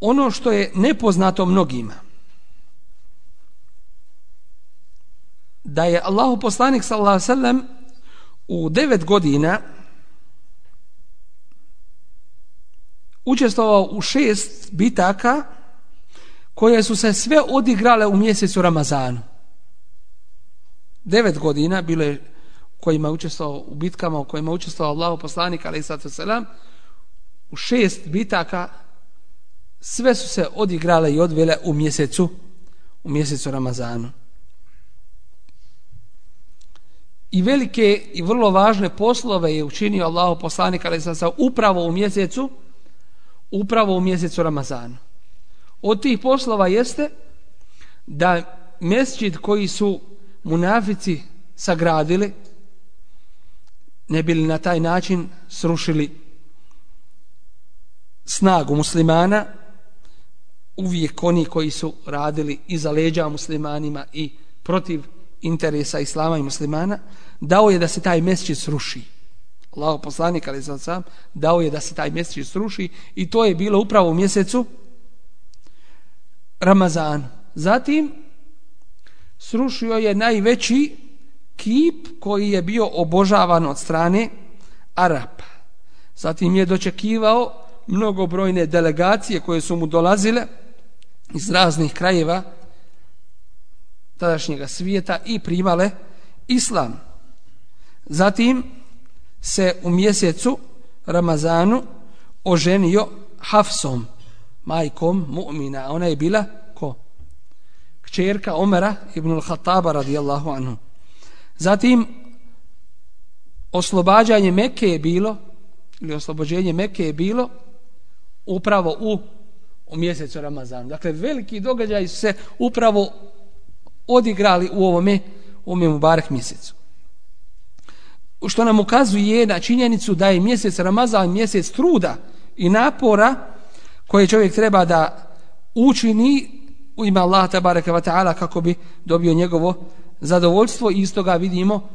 Ono što je nepoznato mnogima, da je Allahu poslanik sallallahu alejhi ve sellem u devet godina učestvovao u šest bitaka koje su se sve odigrale u mjesecu Ramazanu. Devet godina bilo je kojima je učestvovao u bitkama u kojima je učestvovao Allahu poslanik ali ve sellem u šest bitaka sve su se odigrale i odvele u mjesecu u mjesecu Ramazanu i velike i vrlo važne poslove je učinio Allah poslanik ali sam upravo u mjesecu upravo u mjesecu Ramazanu. Od tih poslova jeste da mjesečit koji su munafici sagradili ne bili na taj način srušili snagu muslimana uvijek oni koji su radili iza leđa muslimanima i protiv interesa islama i muslimana dao je da se taj mesčid sruši. Allahu poslanik ali sam sam dao je da se taj mjesec sruši i to je bilo upravo u mjesecu Ramazan. Zatim srušio je najveći kip koji je bio obožavan od strane Arapa. Zatim je dočekivao mnogobrojne delegacije koje su mu dolazile iz raznih krajeva tadašnjega svijeta i primale islam. Zatim se u mjesecu Ramazanu oženio Hafsom, majkom mu'mina. Ona je bila ko? Kćerka Omera ibn al-Khattaba radijallahu anhu. Zatim oslobađanje Mekke je bilo ili oslobođenje Mekke je bilo upravo u, u mjesecu Ramazanu. Dakle, veliki događaj su se upravo odigrali u ovome, u ovome Mubarak mjesecu što nam ukazuje na činjenicu da je mjesec Ramazan mjesec truda i napora koje čovjek treba da učini u ime Allaha tabaraka wa ta'ala kako bi dobio njegovo zadovoljstvo i iz toga vidimo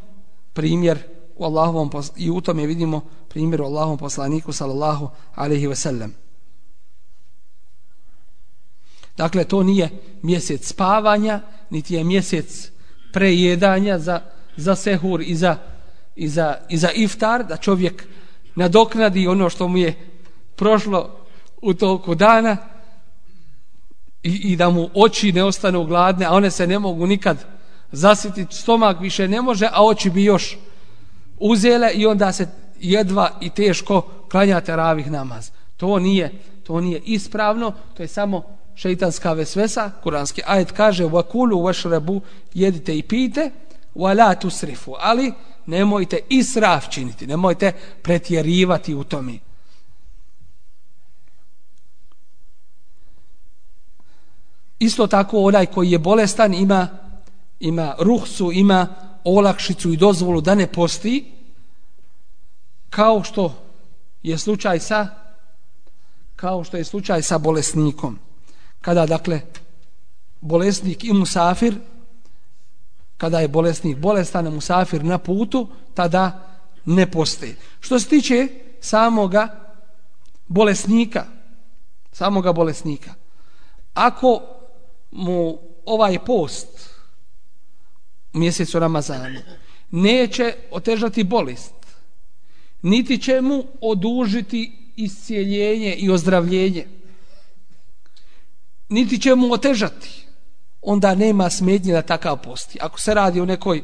primjer u Allahovom i u tome vidimo primjer u Allahovom poslaniku sallallahu alaihi wa sallam. Dakle, to nije mjesec spavanja, niti je mjesec prejedanja za, za sehur i za, i, za, i za iftar, da čovjek nadoknadi ono što mu je prošlo u toku dana i, i da mu oči ne ostanu gladne, a one se ne mogu nikad zasititi, stomak više ne može, a oči bi još uzele i onda se jedva i teško klanja teravih namaz. To nije, to nije ispravno, to je samo šeitanska vesvesa, kuranski ajet kaže vakulu vašrebu, jedite i pite, wala tusrifu, ali nemojte israf činiti, nemojte pretjerivati u tome. Isto tako onaj koji je bolestan ima ima ruhsu, ima olakšicu i dozvolu da ne posti, kao što je slučaj sa kao što je slučaj sa bolesnikom kada dakle bolesnik i musafir kada je bolesnik bolestan musafir na putu tada ne posti. što se tiče samoga bolesnika samoga bolesnika ako mu ovaj post mjesecu Ramazanu neće otežati bolest niti će mu odužiti iscijeljenje i ozdravljenje niti će mu otežati, onda nema smetnje da takav posti. Ako se radi o nekoj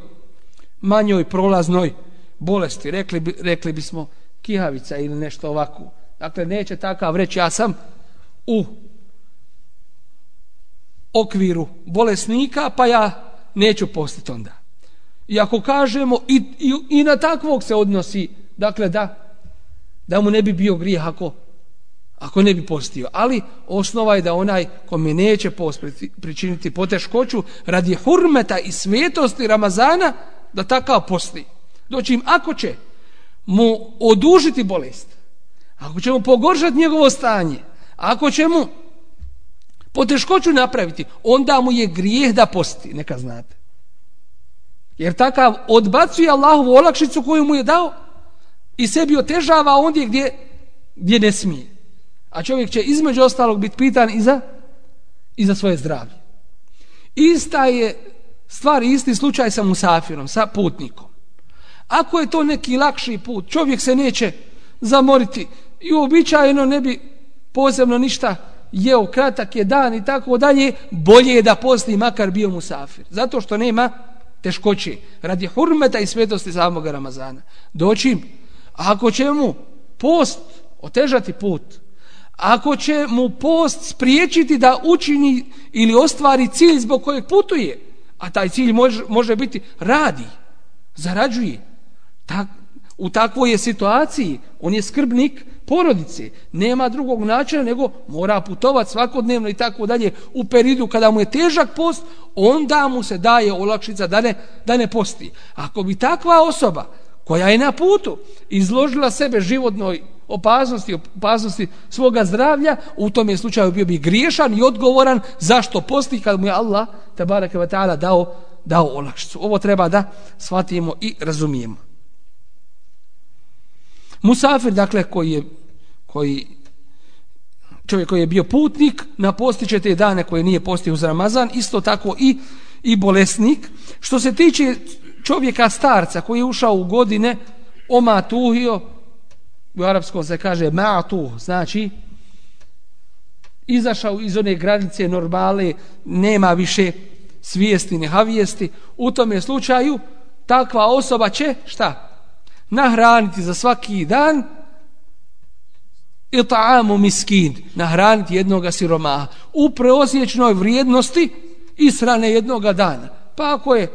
manjoj prolaznoj bolesti, rekli, bi, rekli bismo kihavica ili nešto ovako. Dakle, neće takav reći, ja sam u okviru bolesnika, pa ja neću postiti onda. I ako kažemo, i, i, i na takvog se odnosi, dakle, da, da mu ne bi bio grijeh ako ako ne bi postio. Ali osnova je da onaj ko mi neće post pričiniti poteškoću radi hurmeta i svetosti Ramazana da takav posti. Doći im, ako će mu odužiti bolest, ako će mu pogoršati njegovo stanje, ako će mu poteškoću napraviti, onda mu je grijeh da posti, neka znate. Jer takav odbacuje Allahovu olakšicu koju mu je dao i sebi otežava ondje gdje, gdje ne smije a čovjek će između ostalog biti pitan i za, i za svoje zdravlje. Ista je stvar, isti slučaj sa musafirom, sa putnikom. Ako je to neki lakši put, čovjek se neće zamoriti i uobičajeno ne bi posebno ništa jeo, kratak je dan i tako dalje, bolje je da posti makar bio musafir. Zato što nema teškoće. Radi hurmeta i svetosti samog Ramazana. Doći ako će mu post otežati put, ako će mu post spriječiti da učini ili ostvari cilj zbog kojeg putuje, a taj cilj može, može biti radi, zarađuje, tak, u takvoj je situaciji, on je skrbnik porodice, nema drugog načina nego mora putovati svakodnevno i tako dalje. U periodu kada mu je težak post, onda mu se daje olakšica da ne, da ne posti. Ako bi takva osoba koja je na putu izložila sebe životnoj opasnosti, opasnosti svoga zdravlja, u tom je slučaju bio bi griješan i odgovoran zašto posti kad mu je Allah, te barake wa ta'ala, dao, dao olakšicu. Ovo treba da shvatimo i razumijemo. Musafir, dakle, koji je koji čovjek koji je bio putnik, napostiće te dane koje nije postio uz Ramazan, isto tako i, i bolesnik. Što se tiče čovjeka starca koji je ušao u godine, omatuhio, u arapskom se kaže ma'tu, znači izašao iz one granice normale, nema više svijesti, nehavijesti, u tom slučaju takva osoba će, šta? Nahraniti za svaki dan ita'amu miskin, nahraniti jednog siromaha u preosječnoj vrijednosti israne jednog dana. Pa ako je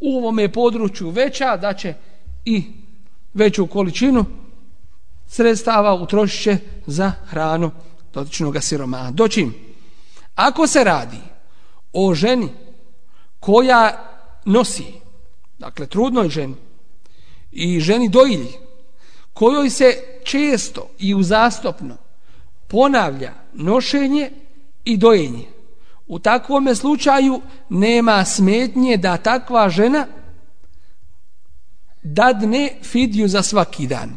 u ovome području veća, da će i veću količinu sredstava utrošit će za hranu dotičnog siroma. Doćim, ako se radi o ženi koja nosi, dakle trudnoj ženi, i ženi dojilji kojoj se često i uzastopno ponavlja nošenje i dojenje u takvom slučaju nema smetnje da takva žena dadne fidju za svaki dan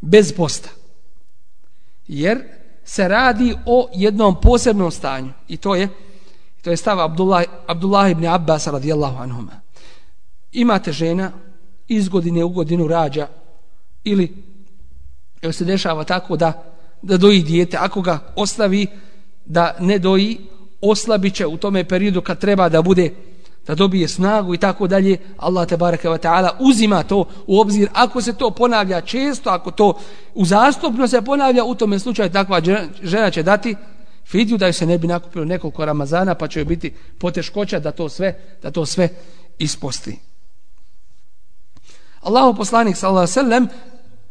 bez posta. Jer se radi o jednom posebnom stanju. I to je to je stav Abdullah, Abdullah ibn Abbas radijallahu anhuma. Imate žena iz godine u godinu rađa ili joj se dešava tako da da doji dijete. Ako ga ostavi da ne doji oslabiće u tome periodu kad treba da bude da dobije snagu i tako dalje Allah te baraka ve taala uzima to u obzir ako se to ponavlja često ako to uzastopno se ponavlja u tome slučaju takva žena će dati fidju da joj se ne bi nakupilo nekoliko ramazana pa će joj biti poteškoća da to sve da to sve isposti Allahu poslanik sallallahu alejhi ve sellem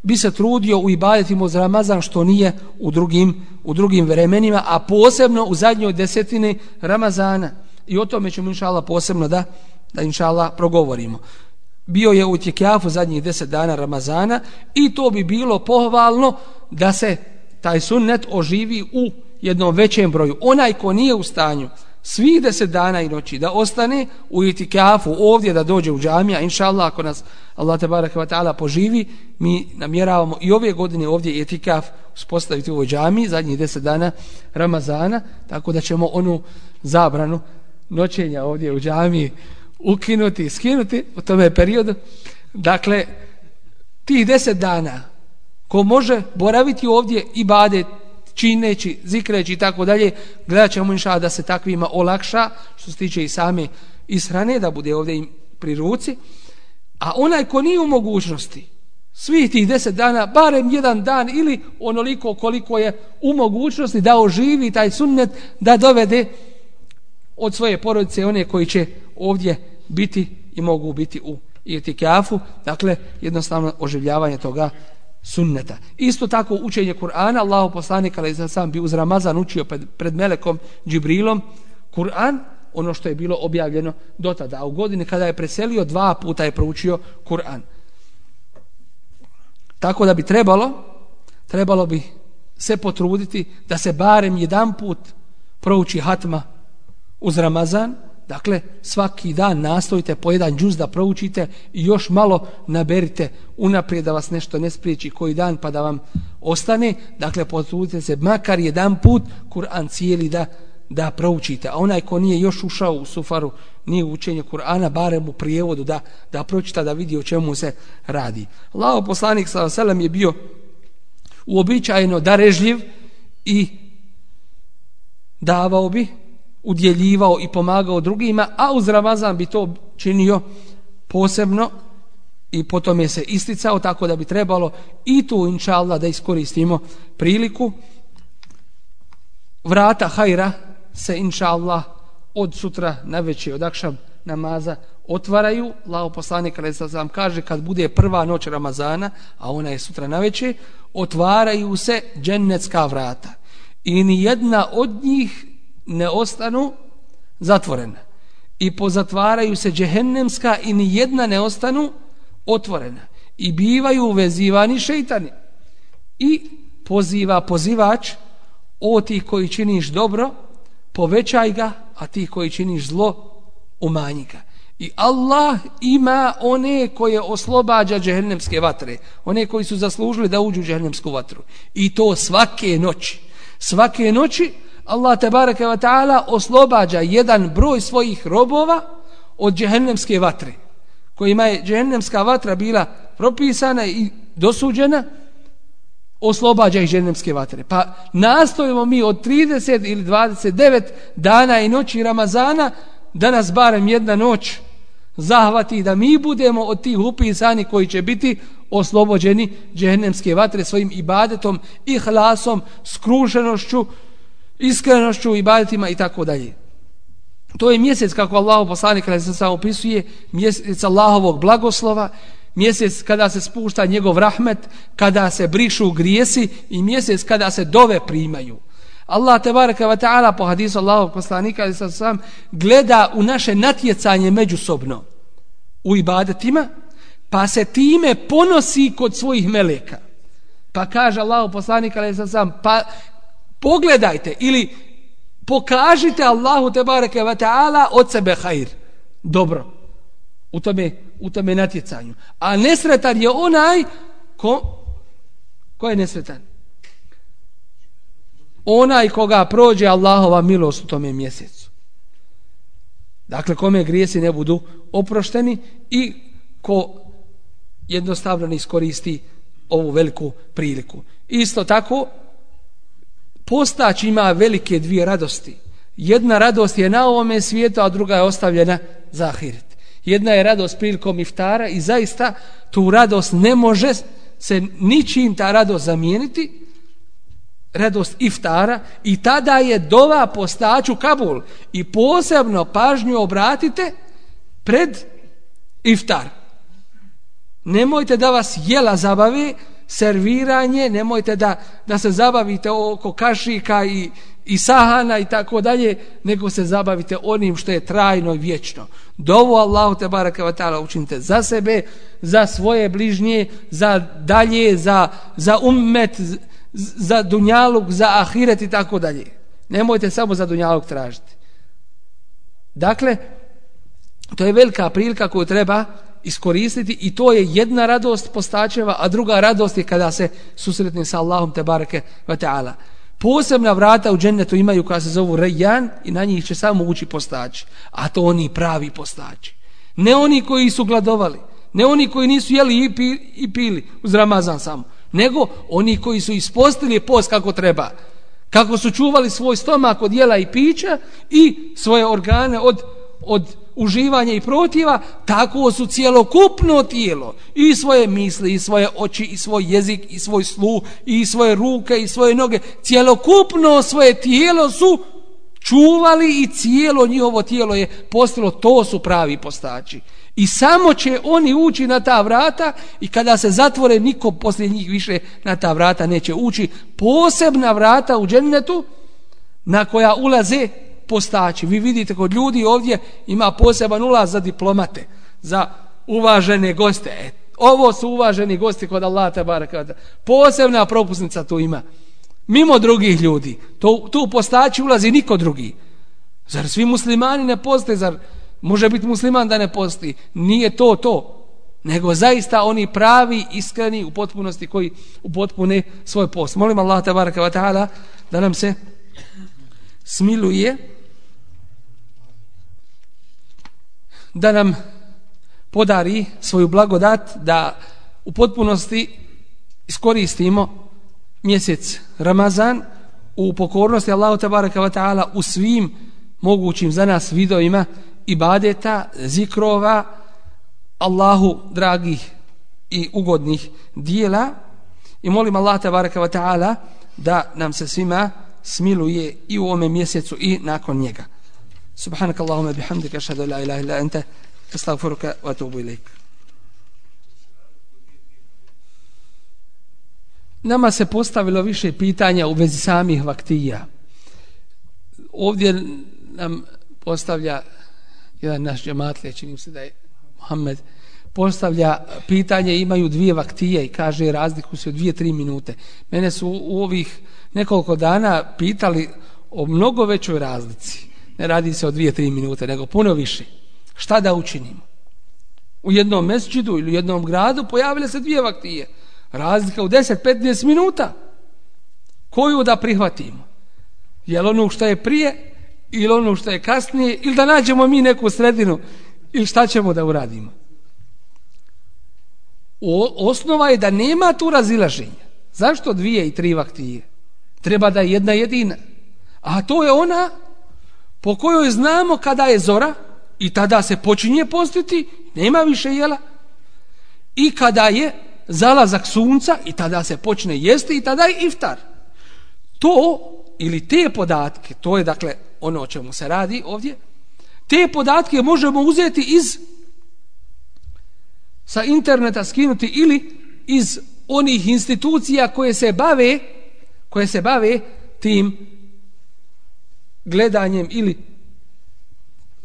bi se trudio u ibadetima uz Ramazan što nije u drugim, u drugim vremenima, a posebno u zadnjoj desetini Ramazana. I o tome ćemo inšala posebno da, da inšala progovorimo. Bio je u Tjekjafu zadnjih deset dana Ramazana i to bi bilo pohvalno da se taj sunnet oživi u jednom većem broju. Onaj ko nije u stanju svih deset dana i noći da ostane u itikafu ovdje da dođe u džamija inša Allah ako nas Allah te barak wa ta'ala poživi mi namjeravamo i ove godine ovdje itikaf uspostaviti u ovoj džamiji zadnjih deset dana Ramazana tako da ćemo onu zabranu noćenja ovdje u džamiji ukinuti i skinuti u tome periodu dakle tih deset dana ko može boraviti ovdje i bade čineći, zikreći i tako dalje, gledat ćemo inša da se takvima olakša, što se tiče i same ishrane, da bude ovdje im pri ruci. A onaj ko nije u mogućnosti, svih tih deset dana, barem jedan dan ili onoliko koliko je u mogućnosti da oživi taj sunnet, da dovede od svoje porodice one koji će ovdje biti i mogu biti u itikafu, dakle jednostavno oživljavanje toga sunneta. Isto tako učenje Kur'ana, Allahu poslanik ali za sam bi uz Ramazan učio pred, pred Melekom Džibrilom Kur'an, ono što je bilo objavljeno do tada. A u godini kada je preselio, dva puta je proučio Kur'an. Tako da bi trebalo, trebalo bi se potruditi da se barem jedan put prouči hatma uz Ramazan, Dakle, svaki dan nastojite po jedan džuz da proučite i još malo naberite unaprijed da vas nešto ne spriječi koji dan pa da vam ostane. Dakle, potrudite se makar jedan put Kur'an cijeli da, da proučite. A onaj ko nije još ušao u sufaru, nije u učenje Kur'ana, barem u prijevodu da, da pročita, da vidi o čemu se radi. Lao poslanik s.a.v. je bio uobičajeno darežljiv i davao bi udjeljivao i pomagao drugima, a uz Ramazan bi to činio posebno i potom je se isticao, tako da bi trebalo i tu, inša Allah, da iskoristimo priliku. Vrata hajra se, inša Allah, od sutra na veće, od akšam namaza otvaraju. Lao poslanik, kada kaže, kad bude prva noć Ramazana, a ona je sutra na veće, otvaraju se džennetska vrata. I ni jedna od njih ne ostanu zatvorena. I pozatvaraju se džehennemska i ni jedna ne ostanu otvorena. I bivaju uvezivani šeitani. I poziva pozivač o ti koji činiš dobro povećaj ga a ti koji činiš zlo umanji ga. I Allah ima one koje oslobađa džehennemske vatre one koji su zaslužili da uđu u džehennemsku vatru. I to svake noći. Svake noći Allah tebareke ve taala oslobađa jedan broj svojih robova od džehennemske vatre kojima je džehennemska vatra bila propisana i dosuđena oslobađa ih džehennemske vatre. Pa nastojimo mi od 30 ili 29 dana i noći Ramazana da nas barem jedna noć zahvati da mi budemo od tih upisani koji će biti oslobođeni džehennemske vatre svojim ibadetom, ihlasom, skrušenošću, iskrenošću, ibadetima i tako dalje. To je mjesec, kako Allah poslanik kada se samo opisuje, mjesec Allahovog blagoslova, mjesec kada se spušta njegov rahmet, kada se brišu grijesi i mjesec kada se dove primaju. Allah te baraka wa ta'ala po hadisu Allahovog poslanika kada se sam gleda u naše natjecanje međusobno u ibadetima, pa se time ponosi kod svojih meleka. Pa kaže Allahu poslanik ali sam pa pogledajte ili pokažite Allahu te bareke ve taala od sebe hajr. Dobro. U tome u tome natjecanju. A nesretan je onaj ko ko je nesretan? Onaj koga prođe Allahova milost u tome mjesecu. Dakle, kome grijesi ne budu oprošteni i ko jednostavno ne iskoristi ovu veliku priliku. Isto tako, postać ima velike dvije radosti. Jedna radost je na ovome svijetu, a druga je ostavljena za ahiret. Jedna je radost prilikom iftara i zaista tu radost ne može se ničim ta radost zamijeniti, radost iftara i tada je dova postaću Kabul i posebno pažnju obratite pred iftar. Nemojte da vas jela zabave, serviranje, nemojte da, da se zabavite oko kašika i, i sahana i tako dalje, nego se zabavite onim što je trajno i vječno. Dovu Allahu te baraka wa ta'ala učinite za sebe, za svoje bližnje, za dalje, za, za ummet, za dunjaluk, za ahiret i tako dalje. Nemojte samo za dunjaluk tražiti. Dakle, to je velika prilika koju treba iskoristiti i to je jedna radost postačeva, a druga radost je kada se susretne sa Allahom te bareke ve ta'ala. Posebna vrata u džennetu imaju koja se zovu Rejan i na njih će samo ući postači. A to oni pravi postači. Ne oni koji su gladovali, ne oni koji nisu jeli i, pi, i pili uz Ramazan samo, nego oni koji su ispostili post kako treba. Kako su čuvali svoj stomak od jela i pića i svoje organe od, od uživanja i protiva, tako su cijelokupno tijelo, i svoje misli, i svoje oči, i svoj jezik, i svoj sluh, i svoje ruke, i svoje noge, cijelokupno svoje tijelo su čuvali i cijelo njihovo tijelo je postalo, to su pravi postači. I samo će oni ući na ta vrata i kada se zatvore, niko poslije njih više na ta vrata neće ući. Posebna vrata u džennetu na koja ulaze postači. Vi vidite kod ljudi ovdje ima poseban ulaz za diplomate, za uvažene goste. E, ovo su uvaženi gosti kod Allah te. Posebna propusnica tu ima. Mimo drugih ljudi. To, tu postači ulazi niko drugi. Zar svi muslimani ne poste? Zar može biti musliman da ne posti? Nije to to. Nego zaista oni pravi, iskreni u potpunosti koji u svoj post. Molim Allah te ta'ala da nam se smiluje da nam podari svoju blagodat da u potpunosti iskoristimo mjesec Ramazan u pokornosti Allahu tabaraka wa ta'ala u svim mogućim za nas vidovima ibadeta, zikrova Allahu dragih i ugodnih dijela i molim Allah tabaraka wa ta'ala da nam se svima smiluje i u ome mjesecu i nakon njega. سبحانك اللهم بحمدك أشهد أن لا إله إلا أنت أستغفرك وأتوب إليك Nama se postavilo više pitanja u vezi samih vaktija. Ovdje nam postavlja jedan naš džematlje, čini se da je Muhammed, postavlja pitanje, imaju dvije vaktije i kaže razliku se u dvije, tri minute. Mene su u ovih nekoliko dana pitali o mnogo većoj razlici ne radi se o dvije, tri minute, nego puno više. Šta da učinimo? U jednom mesčidu ili u jednom gradu pojavile se dvije vaktije. Razlika u 10-15 minuta. Koju da prihvatimo? Jel ono što je prije ili ono što je kasnije ili da nađemo mi neku sredinu ili šta ćemo da uradimo? O, osnova je da nema tu razilaženja. Zašto dvije i tri vaktije? Treba da je jedna jedina. A to je ona po kojoj znamo kada je zora i tada se počinje postiti, nema više jela, i kada je zalazak sunca i tada se počne jesti i tada je iftar. To ili te podatke, to je dakle ono o čemu se radi ovdje, te podatke možemo uzeti iz sa interneta skinuti ili iz onih institucija koje se bave koje se bave tim gledanjem ili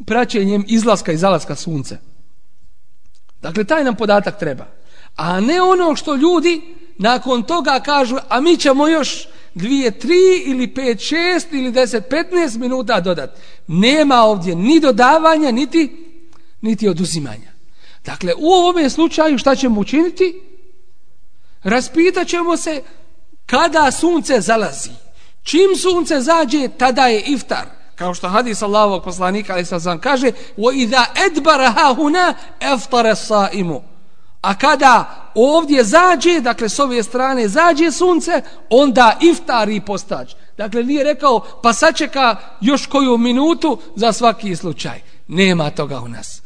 praćenjem izlaska i zalaska sunca. Dakle, taj nam podatak treba. A ne ono što ljudi nakon toga kažu, a mi ćemo još dvije, tri ili pet, šest ili deset, petnaest minuta dodati. Nema ovdje ni dodavanja, niti, niti oduzimanja. Dakle, u ovome slučaju šta ćemo učiniti? Raspitat ćemo se kada sunce zalazi. Čim sunce zađe, tada je iftar. Kao što hadis Allahovog poslanika, ali sad sam kaže, وَإِذَا أَدْبَرَهَا هُنَا اَفْتَرَ السَّائِمُ A kada ovdje zađe, dakle s ove strane zađe sunce, onda iftari postač. Dakle, nije rekao, pa sačeka još koju minutu za svaki slučaj. Nema toga u nas.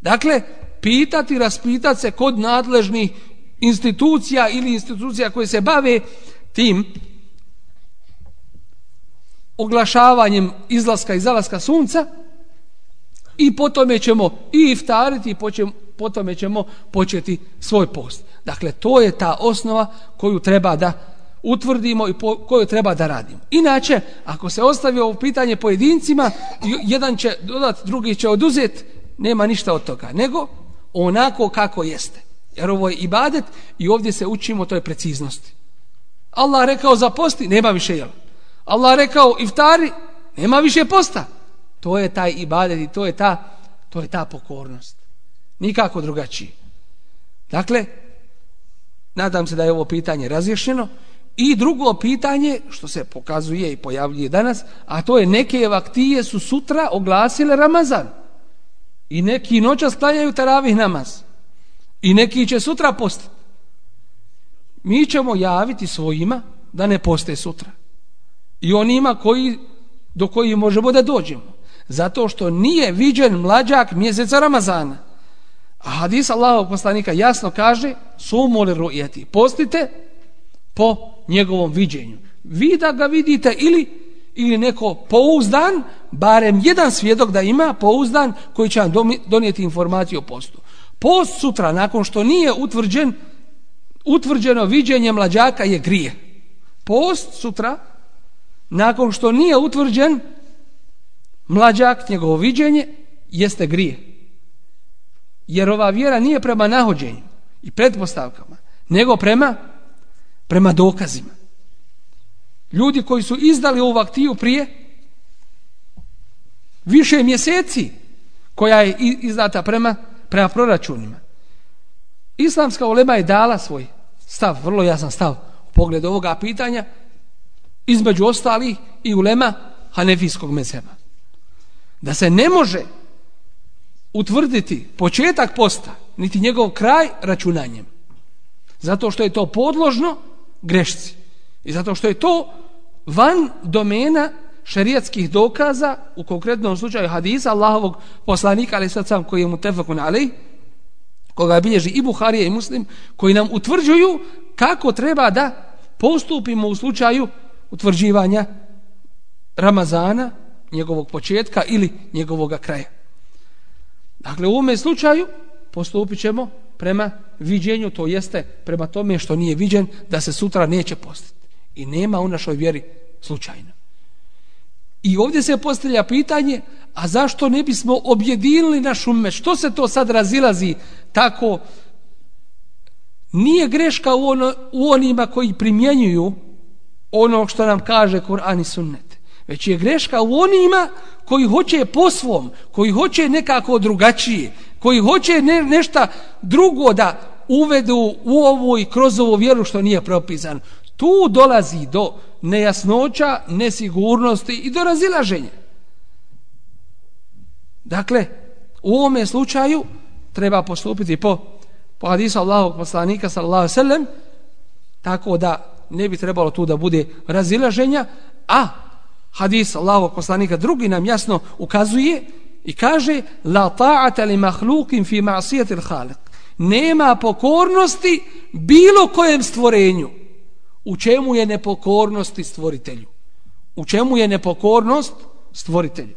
Dakle, pitati, raspitati se kod nadležnih institucija ili institucija koje se bave tim oglašavanjem izlaska i zalaska sunca i potom ćemo i iftariti i potom ćemo početi svoj post. Dakle, to je ta osnova koju treba da utvrdimo i po, koju treba da radimo. Inače, ako se ostavi ovo pitanje pojedincima, jedan će dodat, drugi će oduzeti, nema ništa od toga, nego onako kako jeste. Jer ovo je ibadet i ovdje se učimo toj preciznosti. Allah rekao za posti, nema više jela. Allah rekao iftari, nema više posta. To je taj ibadet i to je ta, to je ta pokornost. Nikako drugačije. Dakle, nadam se da je ovo pitanje razješeno. I drugo pitanje, što se pokazuje i pojavljuje danas, a to je neke evaktije su sutra oglasile Ramazan. I neki noća sklanjaju taravih namaz. I neki će sutra postati. Mi ćemo javiti svojima da ne poste sutra. I onima koji, do koji možemo da dođemo. Zato što nije viđen mlađak mjeseca Ramazana. A hadis Allahov poslanika jasno kaže sumu rujeti. Postite po njegovom viđenju. Vi da ga vidite ili ili neko pouzdan, barem jedan svjedok da ima pouzdan koji će vam donijeti informaciju o postu. Post sutra, nakon što nije utvrđen, utvrđeno viđenje mlađaka je grije. Post sutra, nakon što nije utvrđen mlađak, njegovo viđenje, jeste grije. Jer ova vjera nije prema nahođenju i pretpostavkama, nego prema, prema dokazima. Ljudi koji su izdali ovu aktiju prije više mjeseci koja je izdata prema, prema proračunima. Islamska ulema je dala svoj stav, vrlo jasan stav u pogledu ovoga pitanja, između ostalih i ulema hanefijskog mezema. Da se ne može utvrditi početak posta, niti njegov kraj računanjem. Zato što je to podložno grešci. I zato što je to van domena šerijatskih dokaza, u konkretnom slučaju hadisa Allahovog poslanika, ali sad sam koji je mu tefakun ali, koga bilježi i Buharija i Muslim, koji nam utvrđuju kako treba da postupimo u slučaju utvrđivanja Ramazana, njegovog početka ili njegovog kraja. Dakle, u ovome slučaju postupit ćemo prema viđenju, to jeste prema tome što nije viđen, da se sutra neće postiti. I nema u našoj vjeri slučajno. I ovdje se postavlja pitanje, a zašto ne bismo objedinili naš umet? Što se to sad razilazi tako? Nije greška u, ono, u onima koji primjenjuju ono što nam kaže Kur'an i Sunnet. Već je greška u onima koji hoće po svom, koji hoće nekako drugačije, koji hoće ne, nešta drugo da uvedu u ovu i kroz ovu vjeru što nije propisano. Tu dolazi do nejasnoća, nesigurnosti i do razilaženja. Dakle, u ovome slučaju treba postupiti po, po hadisu Allahog poslanika sallallahu sallam tako da ne bi trebalo tu da bude razilaženja, a hadis Allahovog poslanika drugi nam jasno ukazuje i kaže la ta'ata li mahlukin fi ma'sijatil khaliq nema pokornosti bilo kojem stvorenju. U čemu je nepokornosti stvoritelju? U čemu je nepokornost stvoritelju?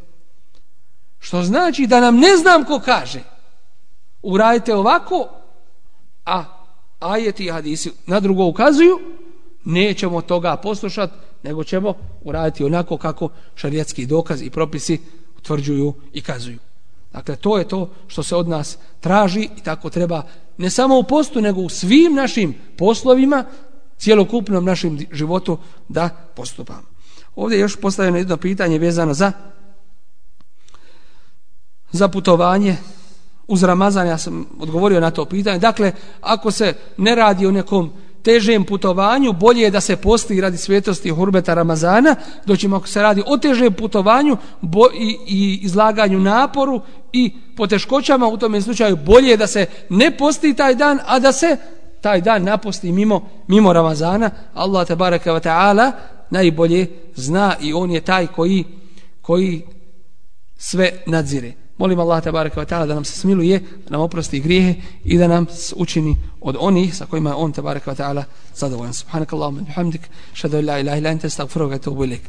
Što znači da nam ne znam ko kaže. Uradite ovako a ajeti i hadisi na drugo ukazuju nećemo toga poslušati nego ćemo uraditi onako kako šarijetski dokaz i propisi utvrđuju i kazuju Dakle, to je to što se od nas traži i tako treba ne samo u postu, nego u svim našim poslovima, cijelokupnom našem životu da postupamo. Ovdje je još postavljeno jedno pitanje vezano za za putovanje uz Ramazan, ja sam odgovorio na to pitanje. Dakle, ako se ne radi o nekom težem putovanju, bolje je da se posti radi svetosti Hurbeta Ramazana, doćemo ako se radi o težem putovanju bo, i, i izlaganju naporu i poteškoćama, u tome slučaju bolje je da se ne posti taj dan, a da se taj dan naposti mimo, mimo Ramazana. Allah te baraka wa ta'ala najbolje zna i on je taj koji, koji sve nadzire. Molim Allah tabaraka wa ta'ala da nam se smiluje, da nam oprosti grijehe i da nam učini od onih sa kojima on tabaraka wa ta'ala zadovoljan. Subhanakallahumma bihamdik, shadu la ilaha illa anta astaghfiruka wa atubu ilaik.